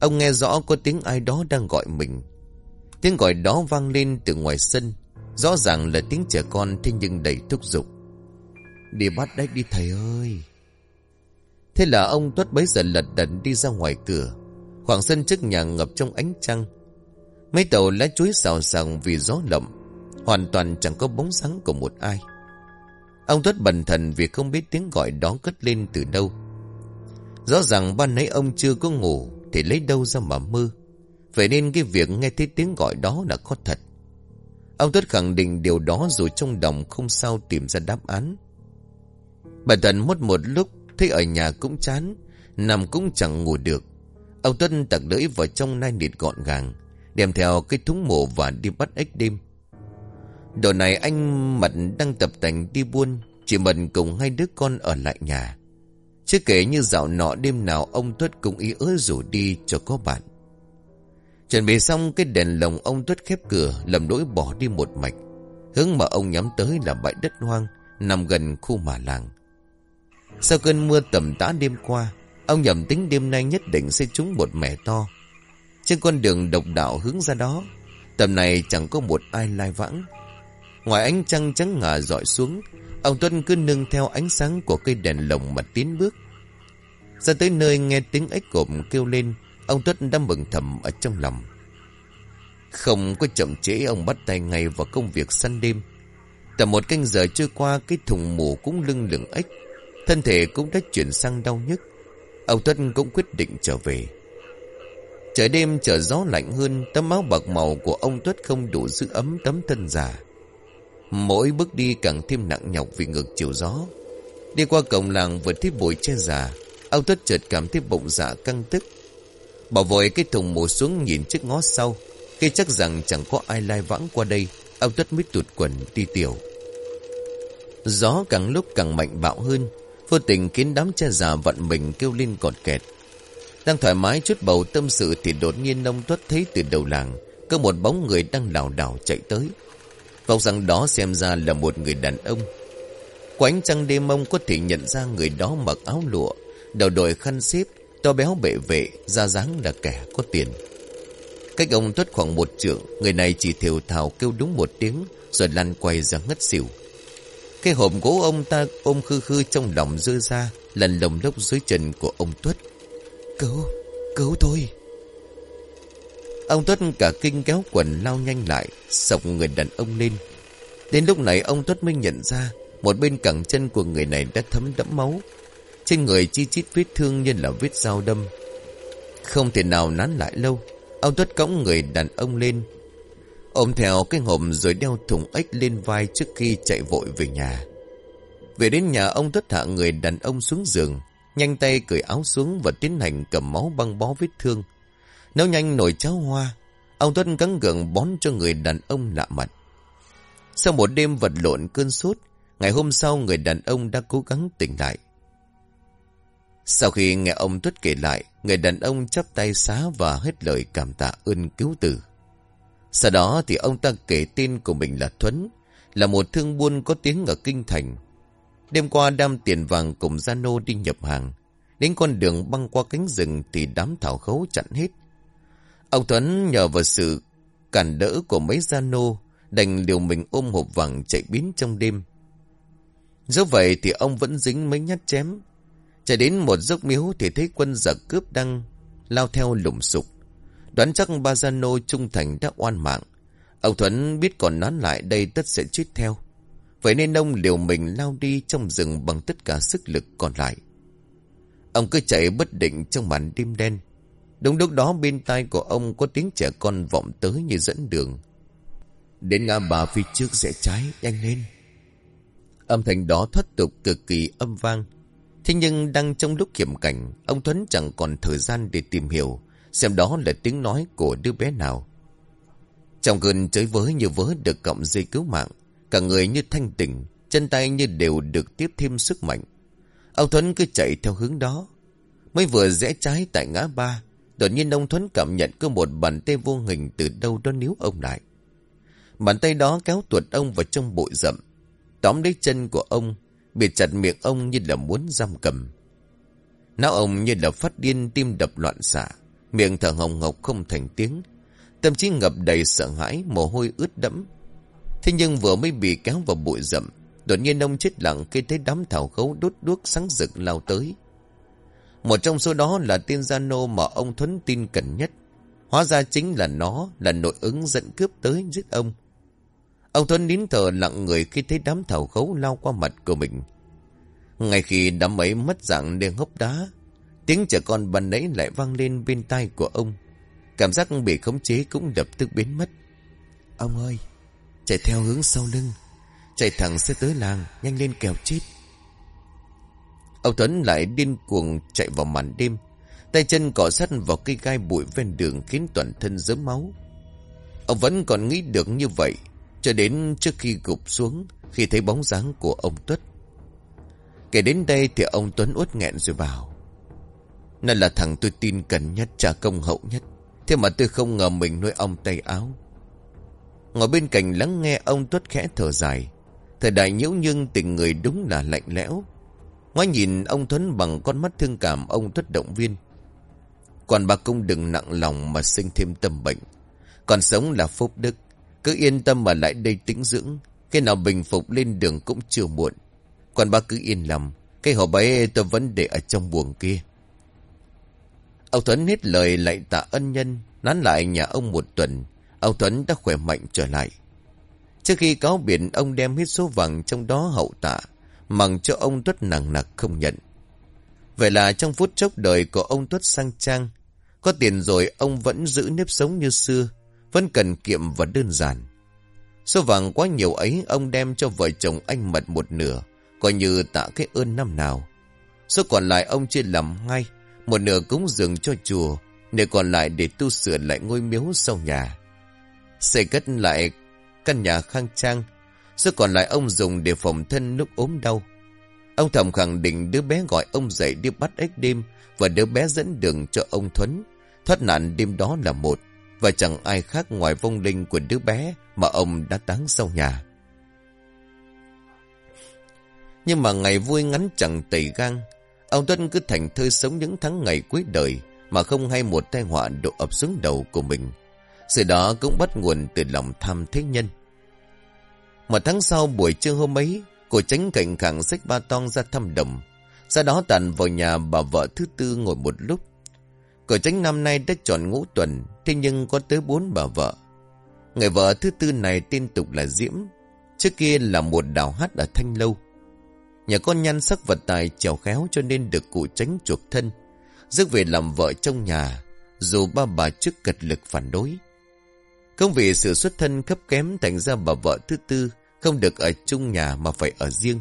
Ông nghe rõ có tiếng ai đó đang gọi mình. Tiếng gọi đó vang lên từ ngoài sân. Rõ ràng là tiếng trẻ con thế nhưng đầy thúc giục. Đi bắt đách đi thầy ơi. Thế là ông Tuất bấy giờ lật đật đi ra ngoài cửa. Khoảng sân trước nhà ngập trong ánh trăng. Mấy tàu lá chuối xào xào vì gió lộng Hoàn toàn chẳng có bóng sáng của một ai. Ông Tuất bần thần vì không biết tiếng gọi đó cất lên từ đâu. Rõ ràng ban nãy ông chưa có ngủ thì lấy đâu ra mà mơ. Vậy nên cái việc nghe thấy tiếng gọi đó là có thật. Ông Tuất khẳng định điều đó rồi trong đồng không sao tìm ra đáp án. Bản thần mất một lúc thấy ở nhà cũng chán, nằm cũng chẳng ngủ được. Ông Tuân tặc lưỡi vào trong nai nịt gọn gàng, đem theo cái thúng mổ và đi bắt ếch đêm. Đồ này anh Mật đang tập tành đi buôn, chị Mật cùng hai đứa con ở lại nhà. Chứ kể như dạo nọ đêm nào ông Tuất cũng ý ới rủ đi cho có bạn. Chuẩn bị xong cái đèn lồng ông Tuất khép cửa lầm lỗi bỏ đi một mạch. Hướng mà ông nhắm tới là bãi đất hoang nằm gần khu mà làng. Sau cơn mưa tầm tã đêm qua, ông nhầm tính đêm nay nhất định sẽ trúng một mẻ to. Trên con đường độc đạo hướng ra đó, tầm này chẳng có một ai lai vãng. Ngoài ánh trăng trắng ngà dọi xuống, ông Tuân cứ nâng theo ánh sáng của cây đèn lồng mà tiến bước. Ra tới nơi nghe tiếng ếch cộp kêu lên, ông Tuất đã mừng thầm ở trong lòng. Không có chậm trễ ông bắt tay ngay vào công việc săn đêm. Tầm một canh giờ trôi qua cái thùng mù cũng lưng lửng ếch. Thân thể cũng đã chuyển sang đau nhức. Ông Tuất cũng quyết định trở về. Trời đêm trở gió lạnh hơn, tấm áo bạc màu của ông Tuất không đủ giữ ấm tấm thân già. Mỗi bước đi càng thêm nặng nhọc vì ngược chiều gió. Đi qua cổng làng vừa thấy bụi che già, ông Tuất chợt cảm thấy bụng dạ căng tức. Bỏ vội cái thùng mù xuống nhìn chiếc ngó sau, khi chắc rằng chẳng có ai lai vãng qua đây, ông Tuất mới tụt quần đi tiểu. Gió càng lúc càng mạnh bạo hơn, vô tình khiến đám che già vận mình kêu lên cọt kẹt. Đang thoải mái chút bầu tâm sự thì đột nhiên ông Tuất thấy từ đầu làng có một bóng người đang lảo đảo chạy tới. Vòng rằng đó xem ra là một người đàn ông. Quánh trăng đêm ông có thể nhận ra người đó mặc áo lụa, đầu đội khăn xếp, to béo bệ vệ, da dáng là kẻ có tiền. Cách ông Tuất khoảng một trượng, người này chỉ thiểu thào kêu đúng một tiếng, rồi lăn quay ra ngất xỉu. Cái hộp gỗ ông ta ôm khư khư trong lòng rơi ra, lần lồng lốc dưới chân của ông Tuất. Cứu, cứu tôi. Ông Tuất cả kinh kéo quần lao nhanh lại, sọc người đàn ông lên. Đến lúc này ông Tuất mới nhận ra, một bên cẳng chân của người này đã thấm đẫm máu. Trên người chi chít vết thương như là vết dao đâm. Không thể nào nán lại lâu, ông Tuất cõng người đàn ông lên. Ôm theo cái hộp rồi đeo thùng ếch lên vai trước khi chạy vội về nhà. Về đến nhà ông Tuất hạ người đàn ông xuống giường, nhanh tay cởi áo xuống và tiến hành cầm máu băng bó vết thương. Nấu nhanh nồi cháo hoa, ông Tuấn gắng gượng bón cho người đàn ông lạ mặt. Sau một đêm vật lộn cơn sốt, ngày hôm sau người đàn ông đã cố gắng tỉnh lại. Sau khi nghe ông Tuất kể lại, người đàn ông chắp tay xá và hết lời cảm tạ ơn cứu tử. Sau đó thì ông ta kể tên của mình là Thuấn, là một thương buôn có tiếng ở Kinh Thành. Đêm qua đam tiền vàng cùng Gia Nô đi nhập hàng. Đến con đường băng qua cánh rừng thì đám thảo khấu chặn hết. Ông Thuấn nhờ vào sự cản đỡ của mấy Gia Nô, đành liều mình ôm hộp vàng chạy biến trong đêm. Dẫu vậy thì ông vẫn dính mấy nhát chém. Chạy đến một dốc miếu thì thấy quân giặc cướp đang lao theo lủng sục. Đoán chắc ba Gia Nô trung thành đã oan mạng. Ông Thuấn biết còn nán lại đây tất sẽ chết theo. Vậy nên ông liều mình lao đi trong rừng bằng tất cả sức lực còn lại. Ông cứ chạy bất định trong màn đêm đen. Đúng lúc đó bên tai của ông có tiếng trẻ con vọng tới như dẫn đường. Đến ngã bà phía trước rẽ trái, nhanh lên. Âm thanh đó thoát tục cực kỳ âm vang. Thế nhưng đang trong lúc hiểm cảnh, ông Thuấn chẳng còn thời gian để tìm hiểu xem đó là tiếng nói của đứa bé nào. Trong cơn chơi với như vớ được cọng dây cứu mạng, cả người như thanh tỉnh, chân tay như đều được tiếp thêm sức mạnh. Ông Thuấn cứ chạy theo hướng đó. Mới vừa rẽ trái tại ngã ba, đột nhiên ông Thuấn cảm nhận có một bàn tay vô hình từ đâu đó níu ông lại. Bàn tay đó kéo tuột ông vào trong bụi rậm, tóm lấy chân của ông, Bị chặt miệng ông như là muốn giam cầm. Não ông như là phát điên tim đập loạn xạ, miệng thở hồng hộc không thành tiếng, tâm trí ngập đầy sợ hãi, mồ hôi ướt đẫm. Thế nhưng vừa mới bị kéo vào bụi rậm, đột nhiên ông chết lặng khi thấy đám thảo khấu đốt đuốc sáng rực lao tới. Một trong số đó là tiên gia nô mà ông Thuấn tin cần nhất. Hóa ra chính là nó, là nội ứng dẫn cướp tới giết ông. Ông Thuấn nín thở lặng người khi thấy đám thảo khấu lao qua mặt của mình. Ngay khi đám ấy mất dạng đen hốc đá, tiếng trẻ con ban nãy lại vang lên bên tai của ông. Cảm giác bị khống chế cũng lập tức biến mất. Ông ơi, chạy theo hướng sau lưng, chạy thẳng sẽ tới làng, nhanh lên kèo chết. Ông Tuấn lại điên cuồng chạy vào màn đêm, tay chân cỏ sắt vào cây gai bụi ven đường khiến toàn thân dớm máu. Ông vẫn còn nghĩ được như vậy, cho đến trước khi gục xuống Khi thấy bóng dáng của ông Tuất Kể đến đây thì ông Tuấn uất nghẹn rồi bảo Nó là thằng tôi tin cần nhất Trả công hậu nhất Thế mà tôi không ngờ mình nuôi ông tay áo Ngồi bên cạnh lắng nghe ông Tuất khẽ thở dài Thời đại nhiễu nhưng tình người đúng là lạnh lẽo Ngoái nhìn ông Tuấn bằng con mắt thương cảm Ông Tuất động viên Còn bà công đừng nặng lòng mà sinh thêm tâm bệnh Còn sống là phúc đức cứ yên tâm mà lại đây tĩnh dưỡng. Khi nào bình phục lên đường cũng chưa muộn. Còn bà cứ yên lòng. Cái hộp ấy tôi vẫn để ở trong buồng kia. Ông Tuấn hết lời lại tạ ân nhân. Nán lại nhà ông một tuần. Ông Tuấn đã khỏe mạnh trở lại. Trước khi cáo biển ông đem hết số vàng trong đó hậu tạ. Mằng cho ông Tuất nặng nặc không nhận. Vậy là trong phút chốc đời của ông Tuất sang trang. Có tiền rồi ông vẫn giữ nếp sống như xưa. Vẫn cần kiệm và đơn giản. Số vàng quá nhiều ấy ông đem cho vợ chồng anh mật một nửa, coi như tạ cái ơn năm nào. Số còn lại ông chia làm hai, một nửa cúng dường cho chùa, nửa còn lại để tu sửa lại ngôi miếu sau nhà. Xây cất lại căn nhà khang trang, số còn lại ông dùng để phòng thân lúc ốm đau. Ông thầm khẳng định đứa bé gọi ông dậy đi bắt ếch đêm và đứa bé dẫn đường cho ông Thuấn. Thoát nạn đêm đó là một. Và chẳng ai khác ngoài vong linh của đứa bé Mà ông đã táng sau nhà Nhưng mà ngày vui ngắn chẳng tẩy gan Ông tuấn cứ thành thơ sống những tháng ngày cuối đời Mà không hay một tai họa đổ ập xuống đầu của mình sự đó cũng bắt nguồn từ lòng tham thế nhân Một tháng sau buổi trưa hôm ấy Cô tránh cảnh khẳng xách ba tong ra thăm đồng Sau đó tàn vào nhà bà vợ thứ tư ngồi một lúc Cậu tránh năm nay đã chọn ngũ tuần, thế nhưng có tới bốn bà vợ. Người vợ thứ tư này tên tục là Diễm, trước kia là một đào hát ở Thanh Lâu. Nhà con nhan sắc vật tài trèo khéo cho nên được cụ tránh chuộc thân, rước về làm vợ trong nhà, dù ba bà trước cật lực phản đối. Không vì sự xuất thân cấp kém thành ra bà vợ thứ tư không được ở chung nhà mà phải ở riêng.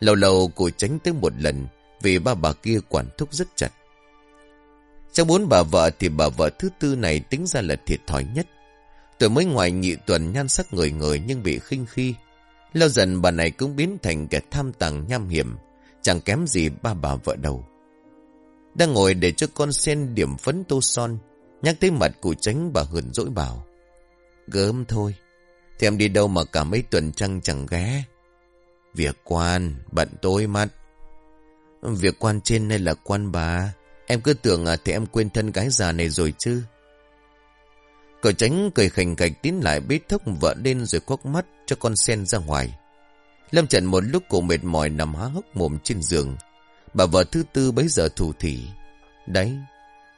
Lâu lâu cô tránh tới một lần vì ba bà kia quản thúc rất chặt. Trong bốn bà vợ thì bà vợ thứ tư này tính ra là thiệt thòi nhất. Tuổi mới ngoài nhị tuần nhan sắc người người nhưng bị khinh khi. Lâu dần bà này cũng biến thành kẻ tham tàng nham hiểm, chẳng kém gì ba bà vợ đầu. Đang ngồi để cho con sen điểm phấn tô son. Nhắc tới mặt cụ tránh bà hườn dỗi bảo. Gớm thôi. Thì em đi đâu mà cả mấy tuần trăng chẳng ghé. Việc quan, bận tối mắt. Việc quan trên này là quan bà. Em cứ tưởng à, thì em quên thân gái già này rồi chứ. Cậu tránh cười khành gạch tiến lại bế thốc vợ lên rồi quắc mắt cho con sen ra ngoài. Lâm Trần một lúc cổ mệt mỏi nằm há hốc mồm trên giường. Bà vợ thứ tư bấy giờ thủ thỉ. Đấy,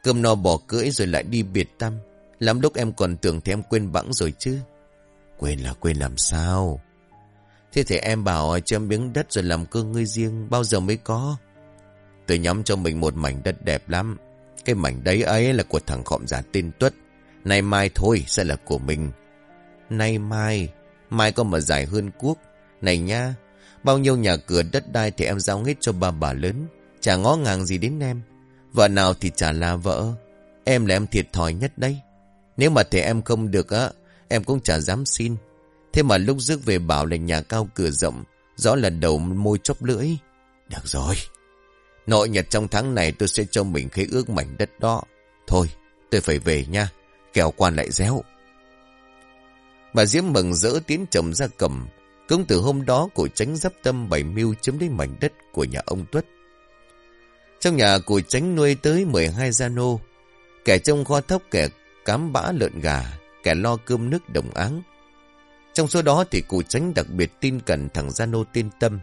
cơm no bỏ cưỡi rồi lại đi biệt tâm. Lắm lúc em còn tưởng thì em quên bẵng rồi chứ. Quên là quên làm sao? Thế thì em bảo cho miếng đất rồi làm cơ ngươi riêng bao giờ mới có? Tôi nhắm cho mình một mảnh đất đẹp lắm. Cái mảnh đấy ấy là của thằng khọm giả tên Tuất. Nay mai thôi sẽ là của mình. Nay mai, mai có mà dài hơn quốc. Này nha, bao nhiêu nhà cửa đất đai thì em giao hết cho ba bà lớn. Chả ngó ngàng gì đến em. Vợ nào thì chả là vợ. Em là em thiệt thòi nhất đây. Nếu mà thể em không được á, em cũng chả dám xin. Thế mà lúc rước về bảo là nhà cao cửa rộng, rõ là đầu môi chóp lưỡi. Được rồi. Nội nhật trong tháng này tôi sẽ cho mình khế ước mảnh đất đó. Thôi, tôi phải về nha. Kẻo quan lại réo. Bà Diễm mừng rỡ tiến chồng ra cầm. Cũng từ hôm đó cổ tránh dắp tâm bảy mưu chiếm lấy mảnh đất của nhà ông Tuất. Trong nhà cổ tránh nuôi tới 12 gia nô. Kẻ trông kho thóc kẻ cám bã lợn gà, kẻ lo cơm nước đồng áng. Trong số đó thì cụ tránh đặc biệt tin cẩn thằng gia nô tiên tâm.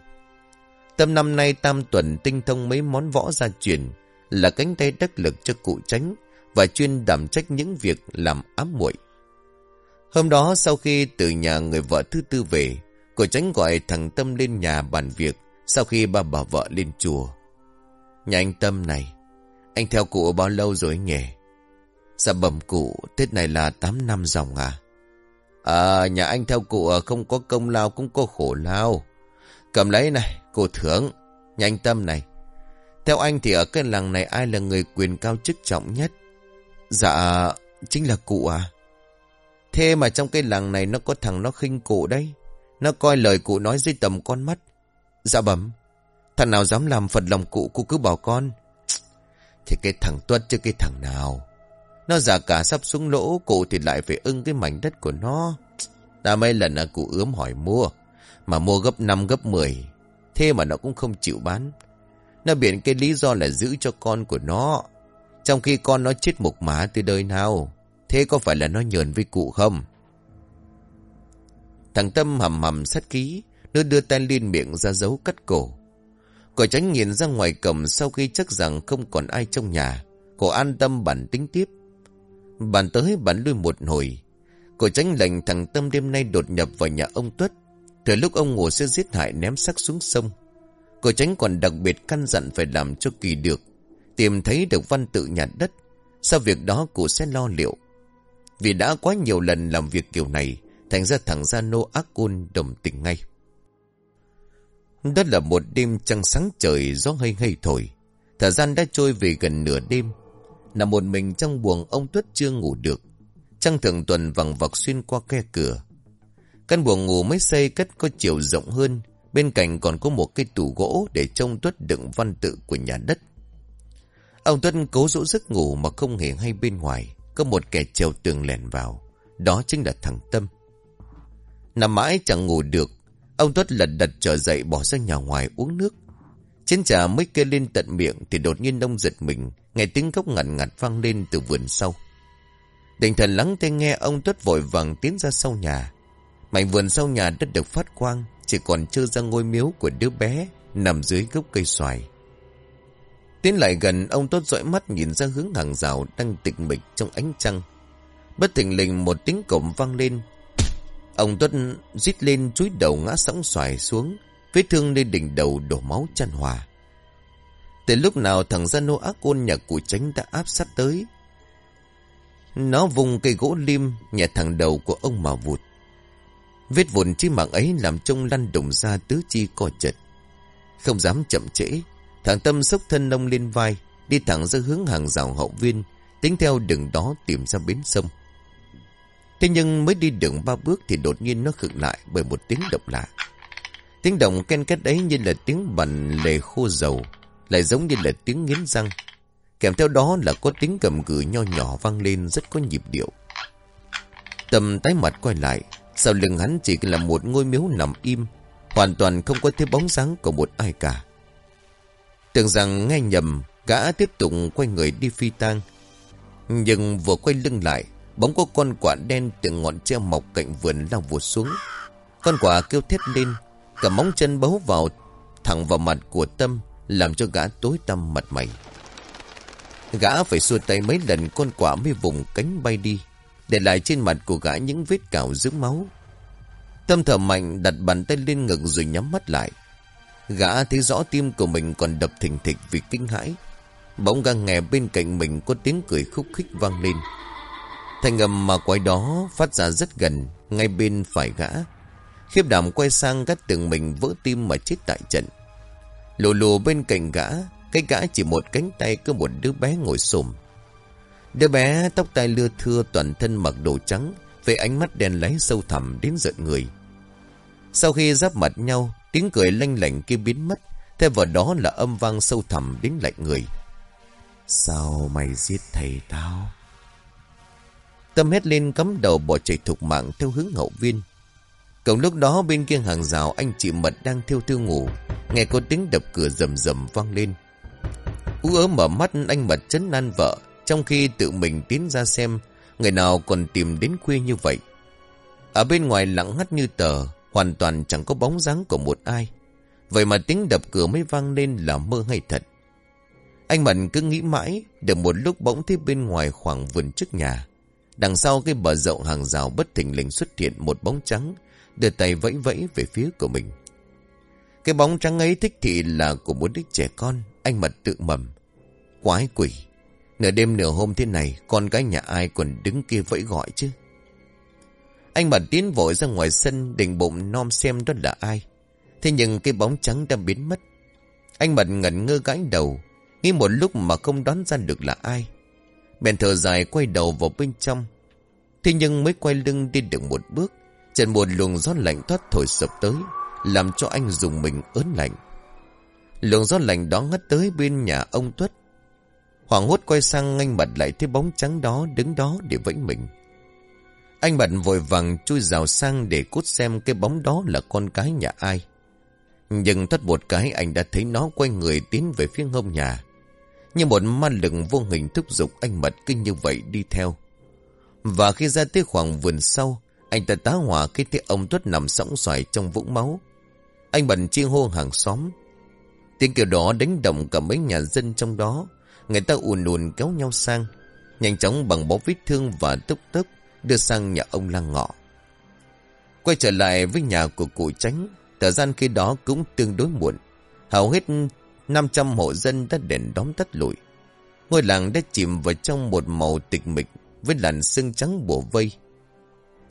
Tâm năm nay tam tuần tinh thông mấy món võ gia truyền là cánh tay đắc lực cho cụ tránh và chuyên đảm trách những việc làm ám muội. Hôm đó sau khi từ nhà người vợ thứ tư về, cụ tránh gọi thằng Tâm lên nhà bàn việc sau khi ba bà vợ lên chùa. Nhà anh Tâm này, anh theo cụ bao lâu rồi nhỉ? Dạ bẩm cụ, Tết này là 8 năm dòng à? À, nhà anh theo cụ à, không có công lao cũng có khổ lao. Cầm lấy này, cụ thưởng, nhanh tâm này. Theo anh thì ở cái làng này ai là người quyền cao chức trọng nhất? Dạ, chính là cụ à. Thế mà trong cái làng này nó có thằng nó khinh cụ đấy. Nó coi lời cụ nói dưới tầm con mắt. Dạ bẩm, thằng nào dám làm phật lòng cụ cụ cứ bảo con. Thì cái thằng tuất chứ cái thằng nào. Nó già cả sắp xuống lỗ, cụ thì lại phải ưng cái mảnh đất của nó. Đã mấy lần là cụ ướm hỏi mua, mà mua gấp 5 gấp 10. Thế mà nó cũng không chịu bán. Nó biện cái lý do là giữ cho con của nó. Trong khi con nó chết mục má từ đời nào. Thế có phải là nó nhờn với cụ không? Thằng Tâm hầm hầm sát ký, nó đưa tay lên miệng ra dấu cắt cổ. Cổ tránh nhìn ra ngoài cầm sau khi chắc rằng không còn ai trong nhà. Cậu an tâm bản tính tiếp. Bàn tới bàn lui một hồi. Cô tránh lệnh thằng Tâm đêm nay đột nhập vào nhà ông Tuất. Thời lúc ông ngủ sẽ giết hại ném xác xuống sông. Cô tránh còn đặc biệt căn dặn phải làm cho kỳ được. Tìm thấy được văn tự nhà đất. Sau việc đó cụ sẽ lo liệu. Vì đã quá nhiều lần làm việc kiểu này. Thành ra thằng Gia Nô ác côn đồng tình ngay. Đó là một đêm trăng sáng trời, gió hơi hơi thổi. Thời gian đã trôi về gần nửa đêm. Nằm một mình trong buồng ông Tuất chưa ngủ được. Trăng thượng tuần vằng vặc xuyên qua khe cửa. Căn buồng ngủ mới xây cất có chiều rộng hơn. Bên cạnh còn có một cái tủ gỗ để trông Tuất đựng văn tự của nhà đất. Ông Tuất cố dỗ giấc ngủ mà không hề hay bên ngoài. Có một kẻ trèo tường lèn vào. Đó chính là thằng Tâm. Nằm mãi chẳng ngủ được. Ông Tuất lật đật trở dậy bỏ ra nhà ngoài uống nước. Chén trà mới kê lên tận miệng thì đột nhiên ông giật mình, nghe tiếng khóc ngặt ngặt vang lên từ vườn sau. Định thần lắng tai nghe ông tuất vội vàng tiến ra sau nhà. Mảnh vườn sau nhà đã được phát quang, chỉ còn trơ ra ngôi miếu của đứa bé nằm dưới gốc cây xoài. Tiến lại gần, ông Tốt dõi mắt nhìn ra hướng hàng rào đang tịch mịch trong ánh trăng. Bất thình lình một tiếng cổng vang lên. Ông Tuất rít lên chúi đầu ngã sóng xoài xuống, Vết thương lên đỉnh đầu đổ máu chăn hòa. Từ lúc nào thằng gia nô ác ôn nhà cụ tránh đã áp sát tới. Nó vùng cây gỗ lim nhẹ thẳng đầu của ông mà vụt. Vết vụn chi mạng ấy làm trông lăn đụng ra tứ chi co chật. Không dám chậm trễ, thằng Tâm sốc thân nông lên vai, đi thẳng ra hướng hàng rào hậu viên, tính theo đường đó tìm ra bến sông. Thế nhưng mới đi đường ba bước thì đột nhiên nó khựng lại bởi một tiếng động lạ. Tiếng động ken két ấy như là tiếng bẩn lề khô dầu, lại giống như là tiếng nghiến răng. Kèm theo đó là có tiếng cầm cử nho nhỏ vang lên rất có nhịp điệu. Tâm tái mặt quay lại, sau lưng hắn chỉ là một ngôi miếu nằm im, hoàn toàn không có thấy bóng dáng của một ai cả. Tưởng rằng nghe nhầm, gã tiếp tục quay người đi phi tang. Nhưng vừa quay lưng lại, bóng có con quả đen từ ngọn tre mọc cạnh vườn lao vụt xuống. Con quả kêu thét lên, cả móng chân bấu vào thẳng vào mặt của Tâm, làm cho gã tối tăm mặt mày. Gã phải xua tay mấy lần con quả mới vùng cánh bay đi, để lại trên mặt của gã những vết cào dưỡng máu. Tâm thở mạnh đặt bàn tay lên ngực rồi nhắm mắt lại. Gã thấy rõ tim của mình còn đập thình thịch vì kinh hãi. Bỗng gang nghe bên cạnh mình có tiếng cười khúc khích vang lên. Thành âm mà quái đó phát ra rất gần, ngay bên phải gã. Khiếp đảm quay sang gắt tường mình vỡ tim mà chết tại trận. Lù lù bên cạnh gã, cái gã chỉ một cánh tay có một đứa bé ngồi xổm. Đứa bé tóc tai lưa thưa toàn thân mặc đồ trắng, với ánh mắt đen láy sâu thẳm đến giận người. Sau khi giáp mặt nhau, tiếng cười lanh lảnh kia biến mất, thay vào đó là âm vang sâu thẳm đến lạnh người. Sao mày giết thầy tao? Tâm hét lên cắm đầu bỏ chạy thục mạng theo hướng hậu viên. Cộng lúc đó bên kia hàng rào anh chị Mật đang thiêu thiêu ngủ, nghe có tiếng đập cửa rầm rầm vang lên. Ú ớ mở mắt anh Mật chấn nan vợ, trong khi tự mình tiến ra xem người nào còn tìm đến khuya như vậy. Ở bên ngoài lặng ngắt như tờ, hoàn toàn chẳng có bóng dáng của một ai. Vậy mà tiếng đập cửa mới vang lên là mơ hay thật. Anh Mận cứ nghĩ mãi, được một lúc bỗng thấy bên ngoài khoảng vườn trước nhà. Đằng sau cái bờ rộng hàng rào bất thình lình xuất hiện một bóng trắng, đưa tay vẫy vẫy về phía của mình. Cái bóng trắng ấy thích thị là của một đứa trẻ con, anh Mật tự mầm. Quái quỷ, nửa đêm nửa hôm thế này, con cái nhà ai còn đứng kia vẫy gọi chứ? Anh Mật tiến vội ra ngoài sân, định bụng nom xem đó là ai. Thế nhưng cái bóng trắng đã biến mất. Anh Mật ngẩn ngơ gãi đầu, nghĩ một lúc mà không đoán ra được là ai. Bèn thở dài quay đầu vào bên trong. Thế nhưng mới quay lưng đi được một bước, Trận một luồng gió lạnh thoát thổi sập tới, Làm cho anh dùng mình ớn lạnh. Luồng gió lạnh đó ngất tới bên nhà ông Tuất. Hoàng hốt quay sang anh mặt lại thấy bóng trắng đó đứng đó để vẫy mình. Anh bận vội vàng chui rào sang để cút xem cái bóng đó là con cái nhà ai. Nhưng thoát một cái anh đã thấy nó quay người tiến về phía ngông nhà. Như một ma lực vô hình thúc giục anh mật kinh như vậy đi theo. Và khi ra tới khoảng vườn sau anh ta tá hỏa khi thấy ông Tuất nằm sóng xoài trong vũng máu. Anh bận chiên hô hàng xóm. Tiếng kêu đó đánh động cả mấy nhà dân trong đó. Người ta ùn ùn kéo nhau sang. Nhanh chóng bằng bó vết thương và tức tốc đưa sang nhà ông lang ngọ. Quay trở lại với nhà của cụ tránh. Thời gian khi đó cũng tương đối muộn. Hầu hết 500 hộ dân đã đèn đóm tắt lụi. Ngôi làng đã chìm vào trong một màu tịch mịch với làn sương trắng bổ vây.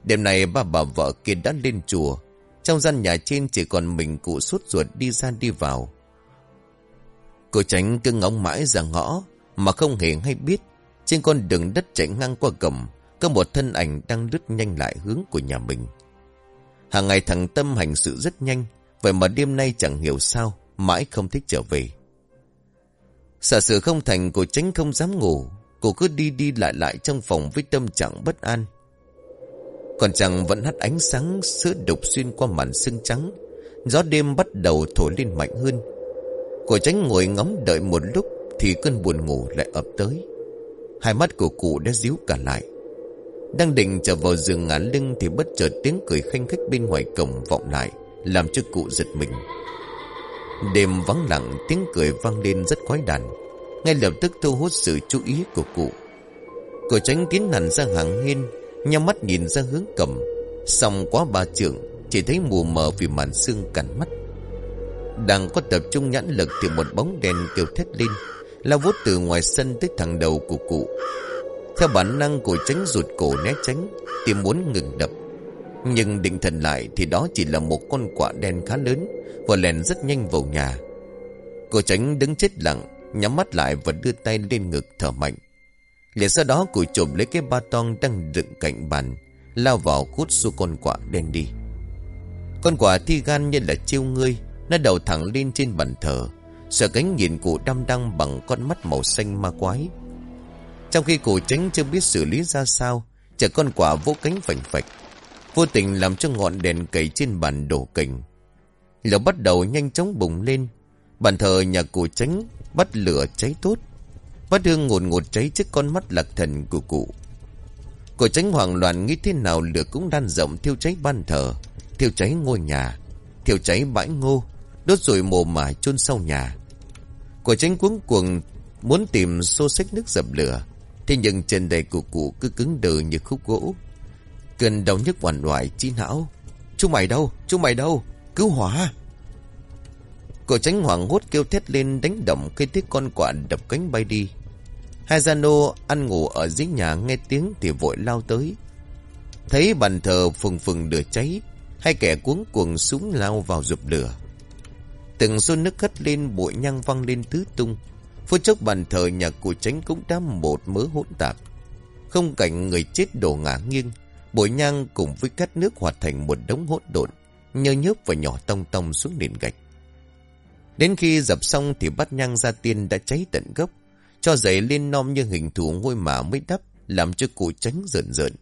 Đêm này ba bà vợ kia đã lên chùa. Trong gian nhà trên chỉ còn mình cụ suốt ruột đi ra đi vào. Cô tránh cứ ngóng mãi ra ngõ, mà không hề hay biết. Trên con đường đất chạy ngang qua cầm có một thân ảnh đang lướt nhanh lại hướng của nhà mình. Hàng ngày thằng Tâm hành sự rất nhanh, Vậy mà đêm nay chẳng hiểu sao, Mãi không thích trở về Sợ sự không thành, Cô tránh không dám ngủ Cô cứ đi đi lại lại trong phòng Với tâm trạng bất an còn chàng vẫn hắt ánh sáng sữa đục xuyên qua màn sương trắng. Gió đêm bắt đầu thổi lên mạnh hơn. Cô tránh ngồi ngóng đợi một lúc Thì cơn buồn ngủ lại ập tới. Hai mắt của cụ đã díu cả lại. Đang định trở vào giường ngả lưng Thì bất chợt tiếng cười khanh khách bên ngoài cổng vọng lại, Làm cho cụ giật mình. Đêm vắng lặng, tiếng cười vang lên rất quái đàn. Ngay lập tức thu hút sự chú ý của cụ. Cô tránh tiến hẳn ra hàng hiên Nhắm mắt nhìn ra hướng cầm. Xong quá ba trượng, Chỉ thấy mù mờ vì màn xương cắn mắt. Đang có tập trung nhãn lực Thì một bóng đèn kêu thét lên, Lao vút từ ngoài sân tới thẳng đầu của cụ. Theo bản năng của tránh rụt cổ né tránh Tìm muốn ngừng đập. Nhưng định thần lại Thì đó chỉ là một con quả đen khá lớn Và lèn rất nhanh vào nhà. Cô tránh đứng chết lặng, Nhắm mắt lại và đưa tay lên ngực thở mạnh liền sau đó cụ chụp lấy cái ba ton đang dựng cạnh bàn, Lao vào hút xua con quả đen đi. Con quả thi gan như là chiêu ngươi, Nó đầu thẳng lên trên bàn thờ, Sợ cánh nhìn cụ đăm đăng bằng con mắt màu xanh ma quái. Trong khi cụ tránh chưa biết xử lý ra sao Chở con quả vỗ cánh phành phạch, Vô tình làm cho ngọn đèn cầy trên bàn đổ cành. Lửa bắt đầu nhanh chóng bùng lên, Bàn thờ nhà cụ tránh bắt lửa cháy tốt. Bắt hương ngột ngột cháy trước con mắt lạc thần của cụ Cổ tránh hoảng loạn nghĩ thế nào lửa cũng đan rộng, thiêu cháy ban thờ, Thiêu cháy ngôi nhà, Thiêu cháy bãi ngô, Đốt rồi mồ mả chôn sau nhà Cổ tránh cuống cuồng Muốn tìm xô xách nước dập lửa, Thế nhưng trên đầy của cụ cứ cứng đờ như khúc gỗ Cơn đau nhức hoàn hoại chi não Chúng mày đâu? Chúng mày đâu? Cứu hỏa! Cổ tránh hoảng hốt kêu thét lên, đánh động cây thiết con quạ đập cánh bay đi. Hai ăn ngủ ở dưới nhà nghe tiếng thì vội lao tới. Thấy bàn thờ phừng phừng lửa cháy, hai kẻ cuống cuồng súng lao vào dụp lửa. Từng xô nước hất lên bụi nhang văng lên tứ tung. Phút chốc bàn thờ nhà cụ tránh cũng đã một mớ hỗn tạp. Không cảnh người chết đổ ngã nghiêng, bụi nhang cùng với cát nước hoạt thành một đống hỗn độn, nhơ nhớp và nhỏ tông tông xuống nền gạch. Đến khi dập xong thì bắt nhang ra tiên đã cháy tận gốc, cho giấy lên non như hình thù ngôi mả mới đắp, làm cho cụ tránh rợn rợn.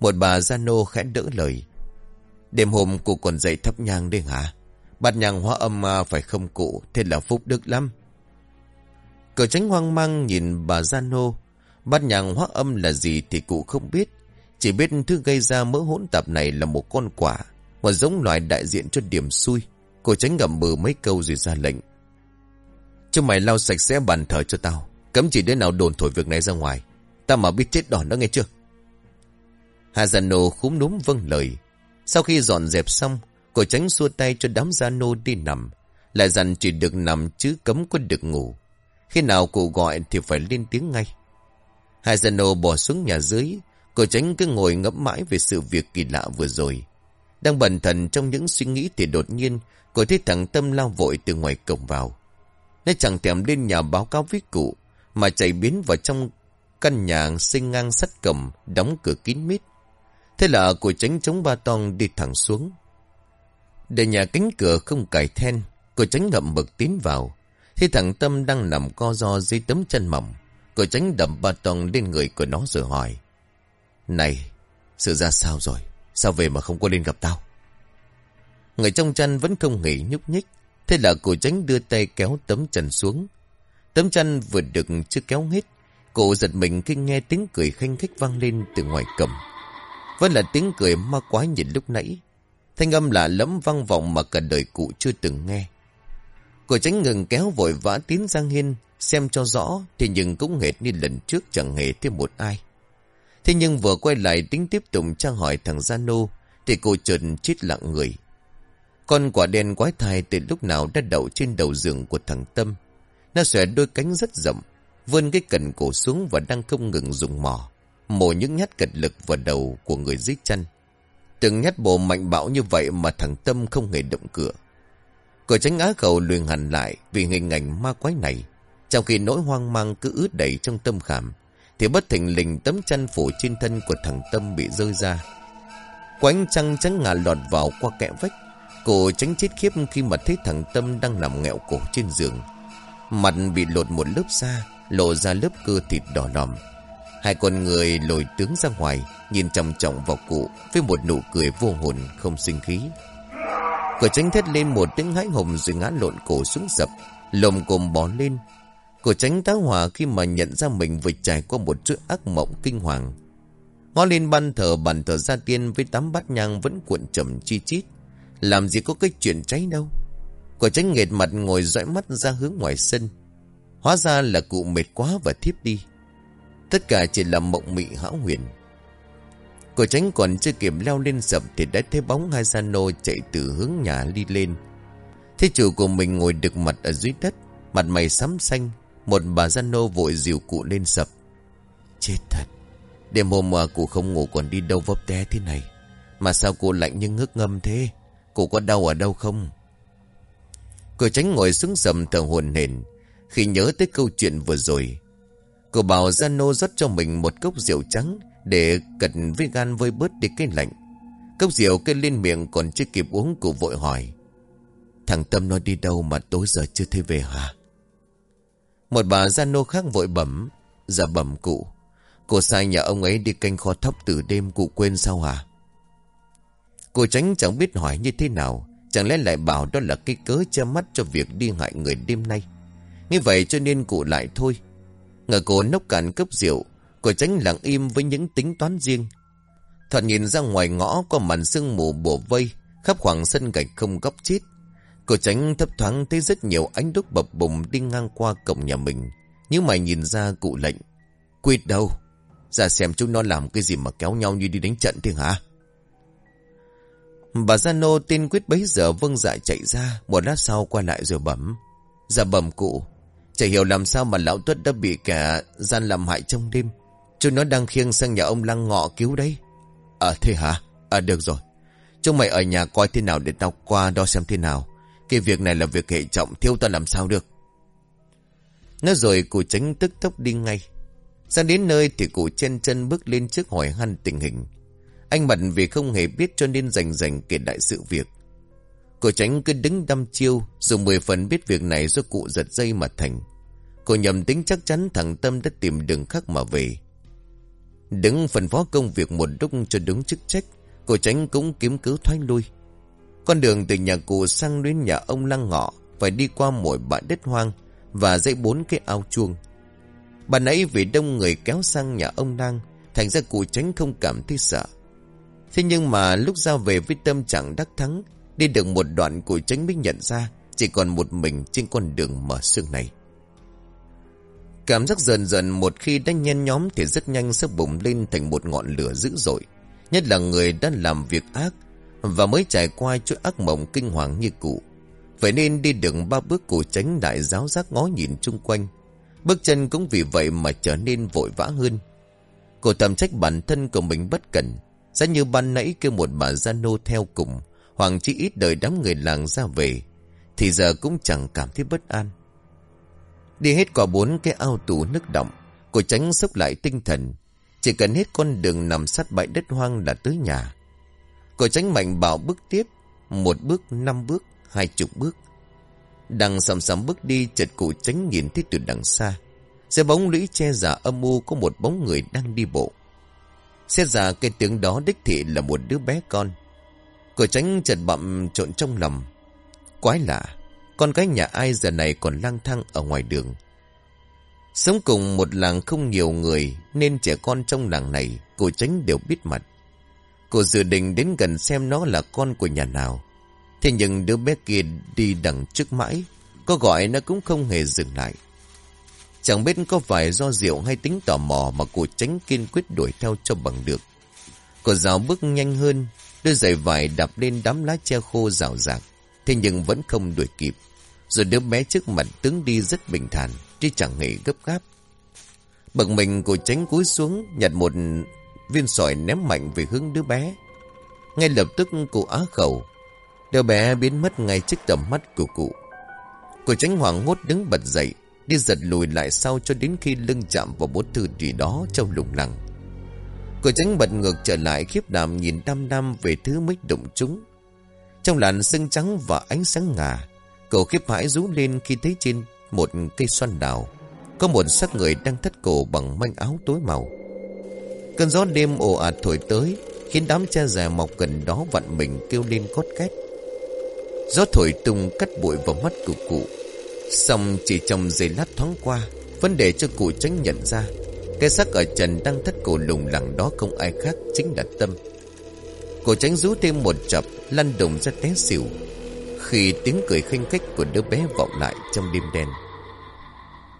Một bà gia nô khẽ đỡ lời. Đêm hôm cụ còn dậy thắp nhang đi hả? Bạt nhang hóa âm mà phải không cụ, thế là phúc đức lắm. cờ tránh hoang mang nhìn bà gia nô, bát nhang hóa âm là gì thì cụ không biết. Chỉ biết thứ gây ra mỡ hỗn tạp này là một con quả, một giống loài đại diện cho điểm xui. Cô tránh ngậm bừ mấy câu rồi ra lệnh. Cho mày lau sạch sẽ bàn thờ cho tao. Cấm chỉ đứa nào đồn thổi việc này ra ngoài. Tao mà biết chết đòn đó nghe chưa? Hà Già Nô khúm núm vâng lời. Sau khi dọn dẹp xong, cô tránh xua tay cho đám Gia Nô đi nằm. Lại dặn chỉ được nằm chứ cấm có được ngủ. Khi nào cụ gọi thì phải lên tiếng ngay. Hazano Gia Nô bỏ xuống nhà dưới. Cô tránh cứ ngồi ngẫm mãi về sự việc kỳ lạ vừa rồi. Đang bần thần trong những suy nghĩ thì đột nhiên Cô thấy thằng Tâm lao vội từ ngoài cổng vào. Nó chẳng thèm lên nhà báo cáo với cụ, mà chạy biến vào trong căn nhà sinh ngang sắt cầm, đóng cửa kín mít. Thế là cô tránh chống ba tong đi thẳng xuống. Để nhà cánh cửa không cài then, cô tránh ngậm bực tiến vào. Thì thằng Tâm đang nằm co do dưới tấm chân mỏng. Cô tránh đầm ba tong lên người của nó rồi hỏi. Này, sự ra sao rồi? Sao về mà không có lên gặp tao? Người trong chăn vẫn không nghỉ nhúc nhích. Thế là cô tránh đưa tay kéo tấm chăn xuống. Tấm chăn vừa được chưa kéo hết. Cô giật mình khi nghe tiếng cười khanh khách vang lên từ ngoài cầm. Vẫn là tiếng cười ma quái nhìn lúc nãy. Thanh âm lạ lẫm vang vọng mà cả đời cụ chưa từng nghe. Cô tránh ngừng kéo vội vã tiến sang hiên, xem cho rõ thì nhưng cũng hệt như lần trước chẳng hề thêm một ai. Thế nhưng vừa quay lại tính tiếp tục tra hỏi thằng Gia Nô, thì cô trần chết lặng người. Con quả đen quái thai từ lúc nào đã đậu trên đầu giường của thằng Tâm. Nó xòe đôi cánh rất rộng, vươn cái cần cổ xuống và đang không ngừng dùng mỏ. Mổ những nhát cật lực vào đầu của người dưới chân. Từng nhát bộ mạnh bạo như vậy mà thằng Tâm không hề động cửa. Cửa tránh á khẩu luyện hẳn lại vì hình ảnh ma quái này. Trong khi nỗi hoang mang cứ ướt đầy trong tâm khảm, thì bất thình lình tấm chăn phủ trên thân của thằng Tâm bị rơi ra. Quánh trăng trắng ngà lọt vào qua kẽ vách, Cô tránh chết khiếp khi mà thấy thằng Tâm đang nằm nghẹo cổ trên giường. Mặt bị lột một lớp da, lộ ra lớp cơ thịt đỏ nòm. Hai con người lồi tướng ra ngoài, nhìn trọng trọng vào cụ với một nụ cười vô hồn không sinh khí. Cô tránh thét lên một tiếng hãi hùng rồi ngã lộn cổ xuống dập, lồm cồm bò lên. Cô tránh tá hỏa khi mà nhận ra mình vừa trải qua một chuỗi ác mộng kinh hoàng. Ngó lên ban thờ bàn thờ gia tiên với tám bát nhang vẫn cuộn trầm chi chít. Làm gì có cái chuyện cháy đâu. Quả tránh nghệt mặt ngồi dõi mắt ra hướng ngoài sân. Hóa ra là cụ mệt quá và thiếp đi. Tất cả chỉ là mộng mị hão huyền. Quả tránh còn chưa kịp leo lên sập Thì đã thấy bóng hai sa nô chạy từ hướng nhà đi lên. Thế chủ của mình ngồi đực mặt ở dưới đất, Mặt mày sắm xanh, Một bà gian nô vội dìu cụ lên sập. Chết thật, Đêm hôm mà cụ không ngủ còn đi đâu vấp té thế này, Mà sao cụ lạnh như ngước ngâm thế? Cụ có đau ở đâu không? Cô tránh ngồi xuống sầm thở hồn hển Khi nhớ tới câu chuyện vừa rồi Cô bảo Giano rót cho mình một cốc rượu trắng Để cật với gan vơi bớt đi cái lạnh Cốc rượu cây lên miệng còn chưa kịp uống cụ vội hỏi Thằng Tâm nó đi đâu mà tối giờ chưa thấy về hả? Một bà Giano khác vội bẩm Dạ bẩm cụ Cô sai nhà ông ấy đi canh kho thóc từ đêm cụ quên sao hả? Cô tránh chẳng biết hỏi như thế nào, Chẳng lẽ lại bảo đó là cái cớ che mắt cho việc đi hại người đêm nay. Như vậy cho nên cụ lại thôi. Ngờ cô nốc cạn cốc rượu, Cô tránh lặng im với những tính toán riêng. Thoạt nhìn ra ngoài ngõ có màn sương mù bổ vây, Khắp khoảng sân gạch không góc chít. Cô tránh thấp thoáng thấy rất nhiều ánh đúc bập bùng đi ngang qua cổng nhà mình. Nhưng mà nhìn ra cụ lệnh Quýt đâu? Ra xem chúng nó làm cái gì mà kéo nhau như đi đánh trận thế hả? Bà Giano tin quyết bấy giờ vâng dạ chạy ra, Một lát sau qua lại rồi bẩm. Dạ bẩm cụ, Chả hiểu làm sao mà lão tuất đã bị cả gian làm hại trong đêm. Chúng nó đang khiêng sang nhà ông Lăng Ngọ cứu đấy. À thế hả? À được rồi. Chúng mày ở nhà coi thế nào để tao qua đo xem thế nào. Cái việc này là việc hệ trọng, Thiếu ta làm sao được. Nói rồi cụ tránh tức tốc đi ngay. Ra đến nơi thì cụ chen chân bước lên trước hỏi han tình hình. Anh Mận vì không hề biết cho nên rành rành kể đại sự việc. Cô tránh cứ đứng đăm chiêu dù mười phần biết việc này do cụ giật dây mà thành. Cô nhầm tính chắc chắn thằng Tâm đã tìm đường khác mà về. Đứng phần phó công việc một lúc cho đúng chức trách, Cô tránh cũng kiếm cứ thoái lui. Con đường từ nhà cụ sang đến nhà ông Lăng Ngọ Phải đi qua mỗi bãi đất hoang Và dãy bốn cái ao chuông. Bà nãy vì đông người kéo sang nhà ông Lăng Thành ra cụ tránh không cảm thấy sợ. Thế nhưng mà lúc ra về với tâm trạng đắc thắng, Đi được một đoạn của tránh mới nhận ra Chỉ còn một mình trên con đường mở sương này. Cảm giác dần dần một khi đã nhen nhóm Thì rất nhanh sẽ bùng lên thành một ngọn lửa dữ dội, Nhất là người đã làm việc ác Và mới trải qua chuỗi ác mộng kinh hoàng như cụ Vậy nên đi được ba bước cụ tránh đại giáo giác ngó nhìn chung quanh. Bước chân cũng vì vậy mà trở nên vội vã hơn. Cô tầm trách bản thân của mình bất cẩn Giá như ban nãy kêu một bà gia nô theo cùng Hoàng chỉ ít đợi đám người làng ra về Thì giờ cũng chẳng cảm thấy bất an. Đi hết quả bốn cái ao tủ nước động Cô tránh sốc lại tinh thần. Chỉ cần hết con đường nằm sát bãi đất hoang là tới nhà. Cô tránh mạnh bảo bước tiếp Một bước, năm bước, hai chục bước. Đang sầm sầm bước đi chợt cụ tránh nhìn thấy từ đằng xa. Xe bóng lũy che giả âm u có một bóng người đang đi bộ. Xét ra cái tiếng đó đích thị là một đứa bé con. Cửa tránh chật bậm trộn trong lòng. Quái lạ, Con cái nhà ai giờ này còn lang thang ở ngoài đường? Sống cùng một làng không nhiều người, Nên trẻ con trong làng này, Cô tránh đều biết mặt. Cô dự định đến gần xem nó là con của nhà nào. Thế nhưng đứa bé kia đi đằng trước mãi, Có gọi nó cũng không hề dừng lại. Chẳng biết có phải do rượu hay tính tò mò Mà cô tránh kiên quyết đuổi theo cho bằng được. Cô rào bước nhanh hơn Đôi giày vải đạp lên đám lá che khô rào rạc. Thế nhưng vẫn không đuổi kịp. Rồi đứa bé trước mặt tướng đi rất bình thản, Chứ chẳng hề gấp gáp. Bậc mình cô tránh cúi xuống, Nhặt một viên sỏi ném mạnh về hướng đứa bé. Ngay lập tức cô á khẩu. Đứa bé biến mất ngay trước tầm mắt của cụ. Cô tránh hoảng hốt đứng bật dậy Đi giật lùi lại sau cho đến khi lưng chạm vào bốn thư gì đó trong lùng lặng Cô tránh bật ngược trở lại, khiếp đảm nhìn đăm đăm về thứ mới đụng chúng. Trong làn sương trắng và ánh sáng ngà, Cậu khiếp hãi rú lên khi thấy trên một cây xoan đào, Có một xác người đang thất cổ bằng manh áo tối màu. Cơn gió đêm ồ ạt thổi tới, Khiến đám cha già mọc gần đó vặn mình kêu lên cốt két. Gió thổi tung cắt bụi vào mắt của cụ. Xong chỉ trong giây lát thoáng qua, Vấn đề cho cụ tránh nhận ra, Cái xác ở trần đang thất cổ lùng lẳng đó không ai khác chính là Tâm. Cụ tránh rú thêm một chập, Lăn đồng ra té xỉu. Khi tiếng cười khinh khách của đứa bé vọng lại trong đêm đen.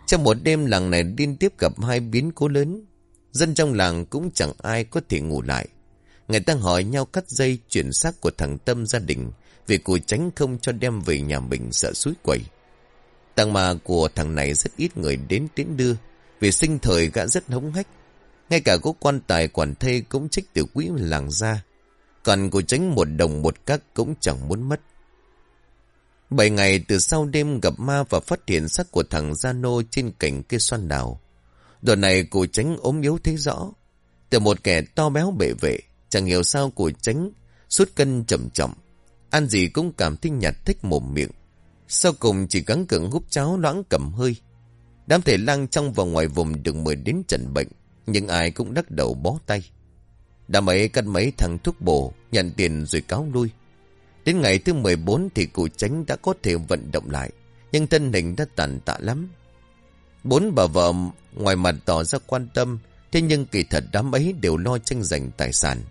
Trong một đêm làng này liên tiếp gặp hai biến cố lớn, Dân trong làng cũng chẳng ai có thể ngủ lại. Người ta hỏi nhau cắt dây chuyển xác của thằng Tâm gia đình Vì cụ tránh không cho đem về nhà mình sợ suối quẩy Tàng mà của thằng này rất ít người đến tiễn đưa, vì sinh thời gã rất hống hách. Ngay cả cố quan tài quản thê cũng trích từ quỹ làng ra. Còn của tránh một đồng một các cũng chẳng muốn mất. Bảy ngày từ sau đêm gặp ma và phát hiện xác của thằng Gia Nô trên cành cây xoan đào. Đợt này cụ tránh ốm yếu thấy rõ. Từ một kẻ to béo bệ vệ, chẳng hiểu sao cụ tránh suốt cân chậm chậm. Ăn gì cũng cảm thấy nhạt thích mồm miệng. Sau cùng chỉ gắng cường hút cháo loãng cầm hơi. Đám thể lang trong và ngoài vùng được mời đến trận bệnh. Nhưng ai cũng đắc đầu bó tay. đám mấy cắt mấy thằng thuốc bổ, nhận tiền rồi cáo lui. Đến ngày thứ 14 thì cụ tránh đã có thể vận động lại. Nhưng thân hình đã tàn tạ lắm. Bốn bà vợ ngoài mặt tỏ ra quan tâm. Thế nhưng kỳ thật đám ấy đều lo tranh giành tài sản.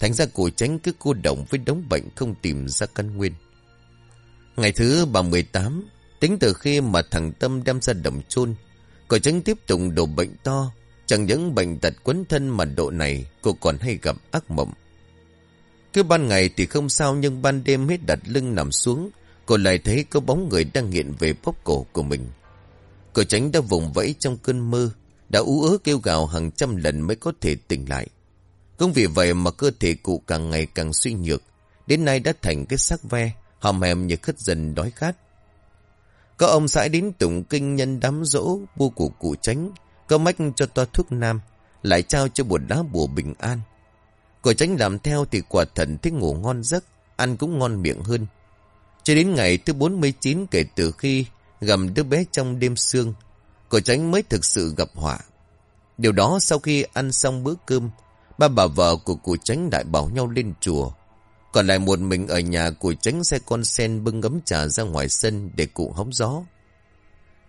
Thành ra cụ tránh cứ cô động với đống bệnh không tìm ra căn nguyên. Ngày thứ 38, tính từ khi mà thằng Tâm đem ra đồng chôn Cụ tránh tiếp tục đổ bệnh to. Chẳng những bệnh tật quấn thân mà độ này cô còn hay gặp ác mộng. Cứ ban ngày thì không sao nhưng ban đêm hết đặt lưng nằm xuống, cô lại thấy có bóng người đang nghiện về bóp cổ của mình. Cô tránh đã vùng vẫy trong cơn mơ, đã ú ớ kêu gào hàng trăm lần mới có thể tỉnh lại. Cũng vì vậy mà cơ thể cụ càng ngày càng suy nhược, đến nay đã thành cái xác ve, hòm hèm như khất dần đói khát. Có ông sãi đến tụng kinh nhân đám dỗ, bu của cụ tránh, có mách cho to thuốc nam, lại trao cho bột đá bùa bình an. Cổ tránh làm theo thì quả thần thích ngủ ngon giấc, ăn cũng ngon miệng hơn. Cho đến ngày thứ 49 kể từ khi gầm đứa bé trong đêm sương, cổ tránh mới thực sự gặp họa. Điều đó sau khi ăn xong bữa cơm, ba bà vợ của cụ tránh đại bảo nhau lên chùa. Còn lại một mình ở nhà của tránh xe con sen bưng ấm trà ra ngoài sân để cụ hóng gió.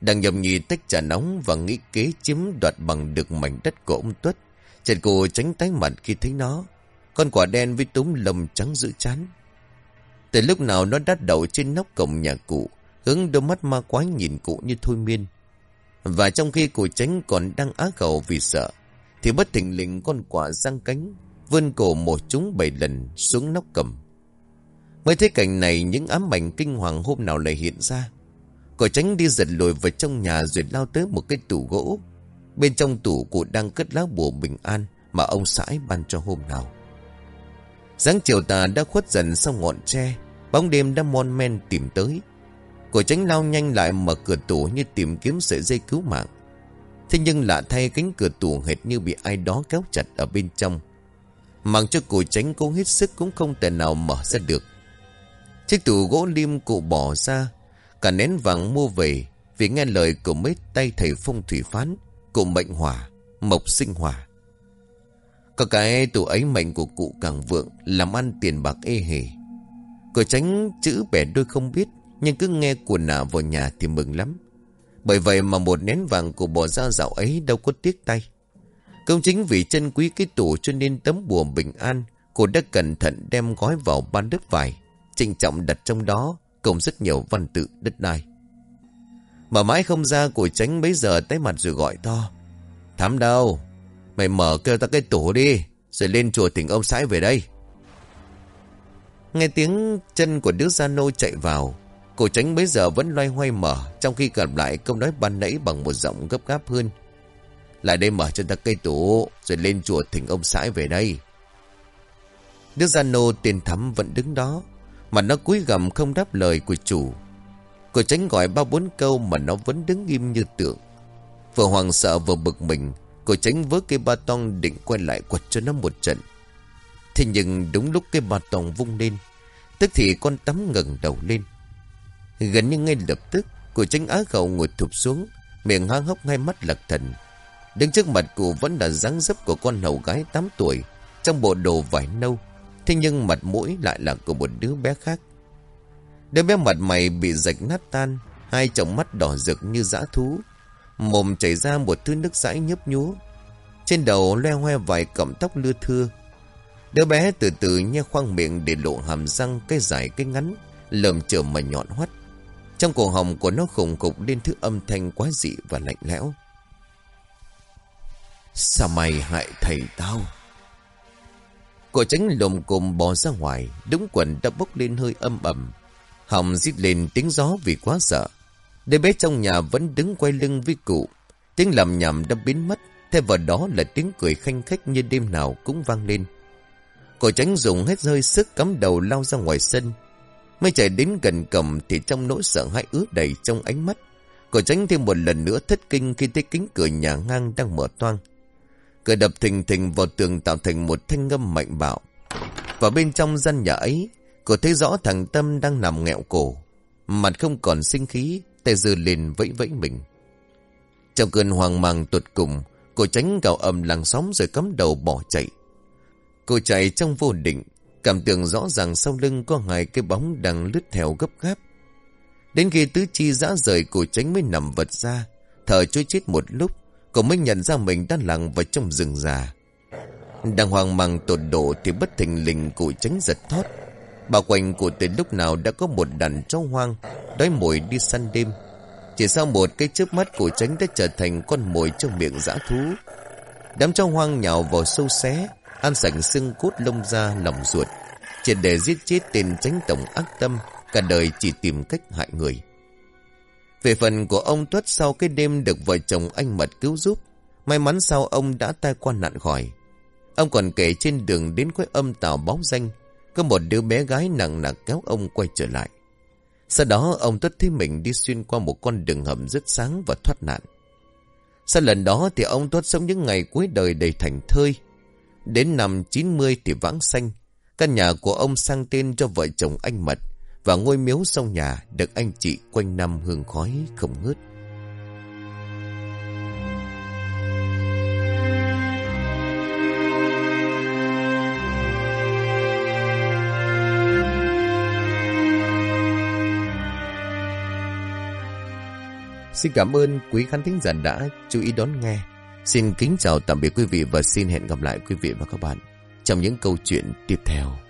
Đang nhầm nhì tách trà nóng và nghĩ kế chiếm đoạt bằng được mảnh đất của ông Tuất. Trần cụ tránh tái mặt khi thấy nó. Con quả đen với túm lầm trắng giữ chán. Từ lúc nào nó đắt đầu trên nóc cổng nhà cụ, hướng đôi mắt ma quái nhìn cụ như thôi miên. Và trong khi cụ tránh còn đang á khẩu vì sợ, thì bất thình lình con quả răng cánh, vươn cổ một chúng bảy lần xuống nóc cầm. Mới thấy cảnh này những ám ảnh kinh hoàng hôm nào lại hiện ra. Cô tránh đi giật lùi vào trong nhà rồi lao tới một cái tủ gỗ. Bên trong tủ cụ đang cất lá bùa bình an mà ông sãi ban cho hôm nào. Sáng chiều tà đã khuất dần sau ngọn tre, bóng đêm đã mon men tìm tới. Cổ tránh lao nhanh lại mở cửa tủ như tìm kiếm sợi dây cứu mạng. Thế nhưng lạ thay cánh cửa tủ hệt như bị ai đó kéo chặt ở bên trong. Mặc cho cụ tránh cố hết sức cũng không thể nào mở ra được. Chiếc tủ gỗ lim cụ bỏ ra, Cả nén vàng mua về, Vì nghe lời của mấy tay thầy phong thủy phán, Cụ mệnh hỏa, Mộc sinh hỏa. Có cái tủ ấy mệnh của cụ càng vượng Làm ăn tiền bạc ê hề. Cô tránh chữ bẻ đôi không biết, Nhưng cứ nghe của nạ vào nhà thì mừng lắm. Bởi vậy mà một nén vàng của bỏ ra dạo ấy đâu có tiếc tay. Công chính vì chân quý cái tủ cho nên tấm bùa bình an, Cô đã cẩn thận đem gói vào ban đứt vải. Trịnh trọng đặt trong đó Cùng rất nhiều văn tự đất đai. Mở mãi không ra của tránh mấy giờ tới mặt rồi gọi to. Thám đâu Mày mở kêu ta cái tủ đi, Rồi lên chùa tỉnh ông sãi về đây. Nghe tiếng chân của đứa gia nô chạy vào Cổ tránh mấy giờ vẫn loay hoay mở, Trong khi gặp lại câu nói ban nãy bằng một giọng gấp gáp hơn. Lại đây mở cho ta cây tủ, Rồi lên chùa thỉnh ông sãi về đây. Đứa gia nô tiền thắm vẫn đứng đó, mà nó cúi gầm không đáp lời của chủ. Cô tránh gọi ba bốn câu Mà nó vẫn đứng im như tượng. Vừa hoàng sợ vừa bực mình, Cô tránh vớ cây ba tong định quay lại quật cho nó một trận. Thế nhưng đúng lúc cây ba tong vung lên, Tức thì con tắm ngẩng đầu lên. Gần như ngay lập tức, Cô tránh á khẩu ngồi thụp xuống, Miệng hang hốc ngay mắt lật thần. Đứng trước mặt cụ vẫn là dáng dấp của con hầu gái 8 tuổi Trong bộ đồ vải nâu Thế nhưng mặt mũi lại là của một đứa bé khác. Đứa bé mặt mày bị rạch nát tan, hai tròng mắt đỏ rực như dã thú. Mồm chảy ra một thứ nước dãi nhấp nhúa. Trên đầu loe hoe vài cọng tóc lưa thưa. Đứa bé từ từ nhe khoang miệng để lộ hàm răng cái dài cái ngắn, lởm chởm mà nhọn hoắt. Trong cổ họng của nó khủng cục lên thứ âm thanh quá dị và lạnh lẽo. Sao mày hại thầy tao? Cô tránh lồm cồm bò ra ngoài, đúng quần đã bốc lên hơi âm ẩm. Hồng rít lên tiếng gió vì quá sợ. Đứa bé trong nhà vẫn đứng quay lưng với cụ. Tiếng lầm nhầm đã biến mất, thay vào đó là tiếng cười khanh khách như đêm nào cũng vang lên. Cô tránh dùng hết hơi sức cắm đầu lao ra ngoài sân. Mới chạy đến gần cầm thì trong nỗi sợ hãi ướt đầy trong ánh mắt. Cô tránh thêm một lần nữa thất kinh khi thấy kính cửa nhà ngang đang mở toang. Cửa đập thình thình vào tường tạo thành một thanh ngâm mạnh bạo. Và bên trong gian nhà ấy, Cô thấy rõ thằng Tâm đang nằm nghẹo cổ. Mặt không còn sinh khí, tay giơ lên vẫy vẫy mình. Trong cơn hoang mang tuột cùng, cô tránh gào ầm làng sóng rồi cắm đầu bỏ chạy. Cô chạy trong vô định, cảm tưởng rõ ràng sau lưng có hai cái bóng đang lướt theo gấp gáp. Đến khi tứ chi dã rời cô tránh mới nằm vật ra, thở chui chết một lúc, cô mới nhận ra mình đang lặng vào trong rừng già. Đang hoang mang tột độ thì bất thình lình cụ tránh giật thoát. Bao quanh cụ từ lúc nào đã có một đàn chó hoang, đói mồi đi săn đêm. Chỉ sau một cái chớp mắt cụ tránh đã trở thành con mồi trong miệng dã thú. Đám chó hoang nhào vào sâu xé, ăn sạch xương cốt lông da lòng ruột. Chỉ để giết chết tên tránh tổng ác tâm, cả đời chỉ tìm cách hại người. Về phần của ông Tuất sau cái đêm được vợ chồng anh Mật cứu giúp, may mắn sau ông đã tai qua nạn khỏi. Ông còn kể trên đường đến quê âm tàu báo danh, có một đứa bé gái nặng nặng kéo ông quay trở lại. Sau đó ông Tuất thấy mình đi xuyên qua một con đường hầm rất sáng và thoát nạn. Sau lần đó thì ông Tuất sống những ngày cuối đời đầy thành thơi. Đến năm 90 thì vãng xanh, căn nhà của ông sang tên cho vợ chồng anh Mật và ngôi miếu sau nhà được anh chị quanh năm hương khói không ngớt. Xin cảm ơn quý khán thính giả đã chú ý đón nghe. Xin kính chào tạm biệt quý vị và xin hẹn gặp lại quý vị và các bạn trong những câu chuyện tiếp theo.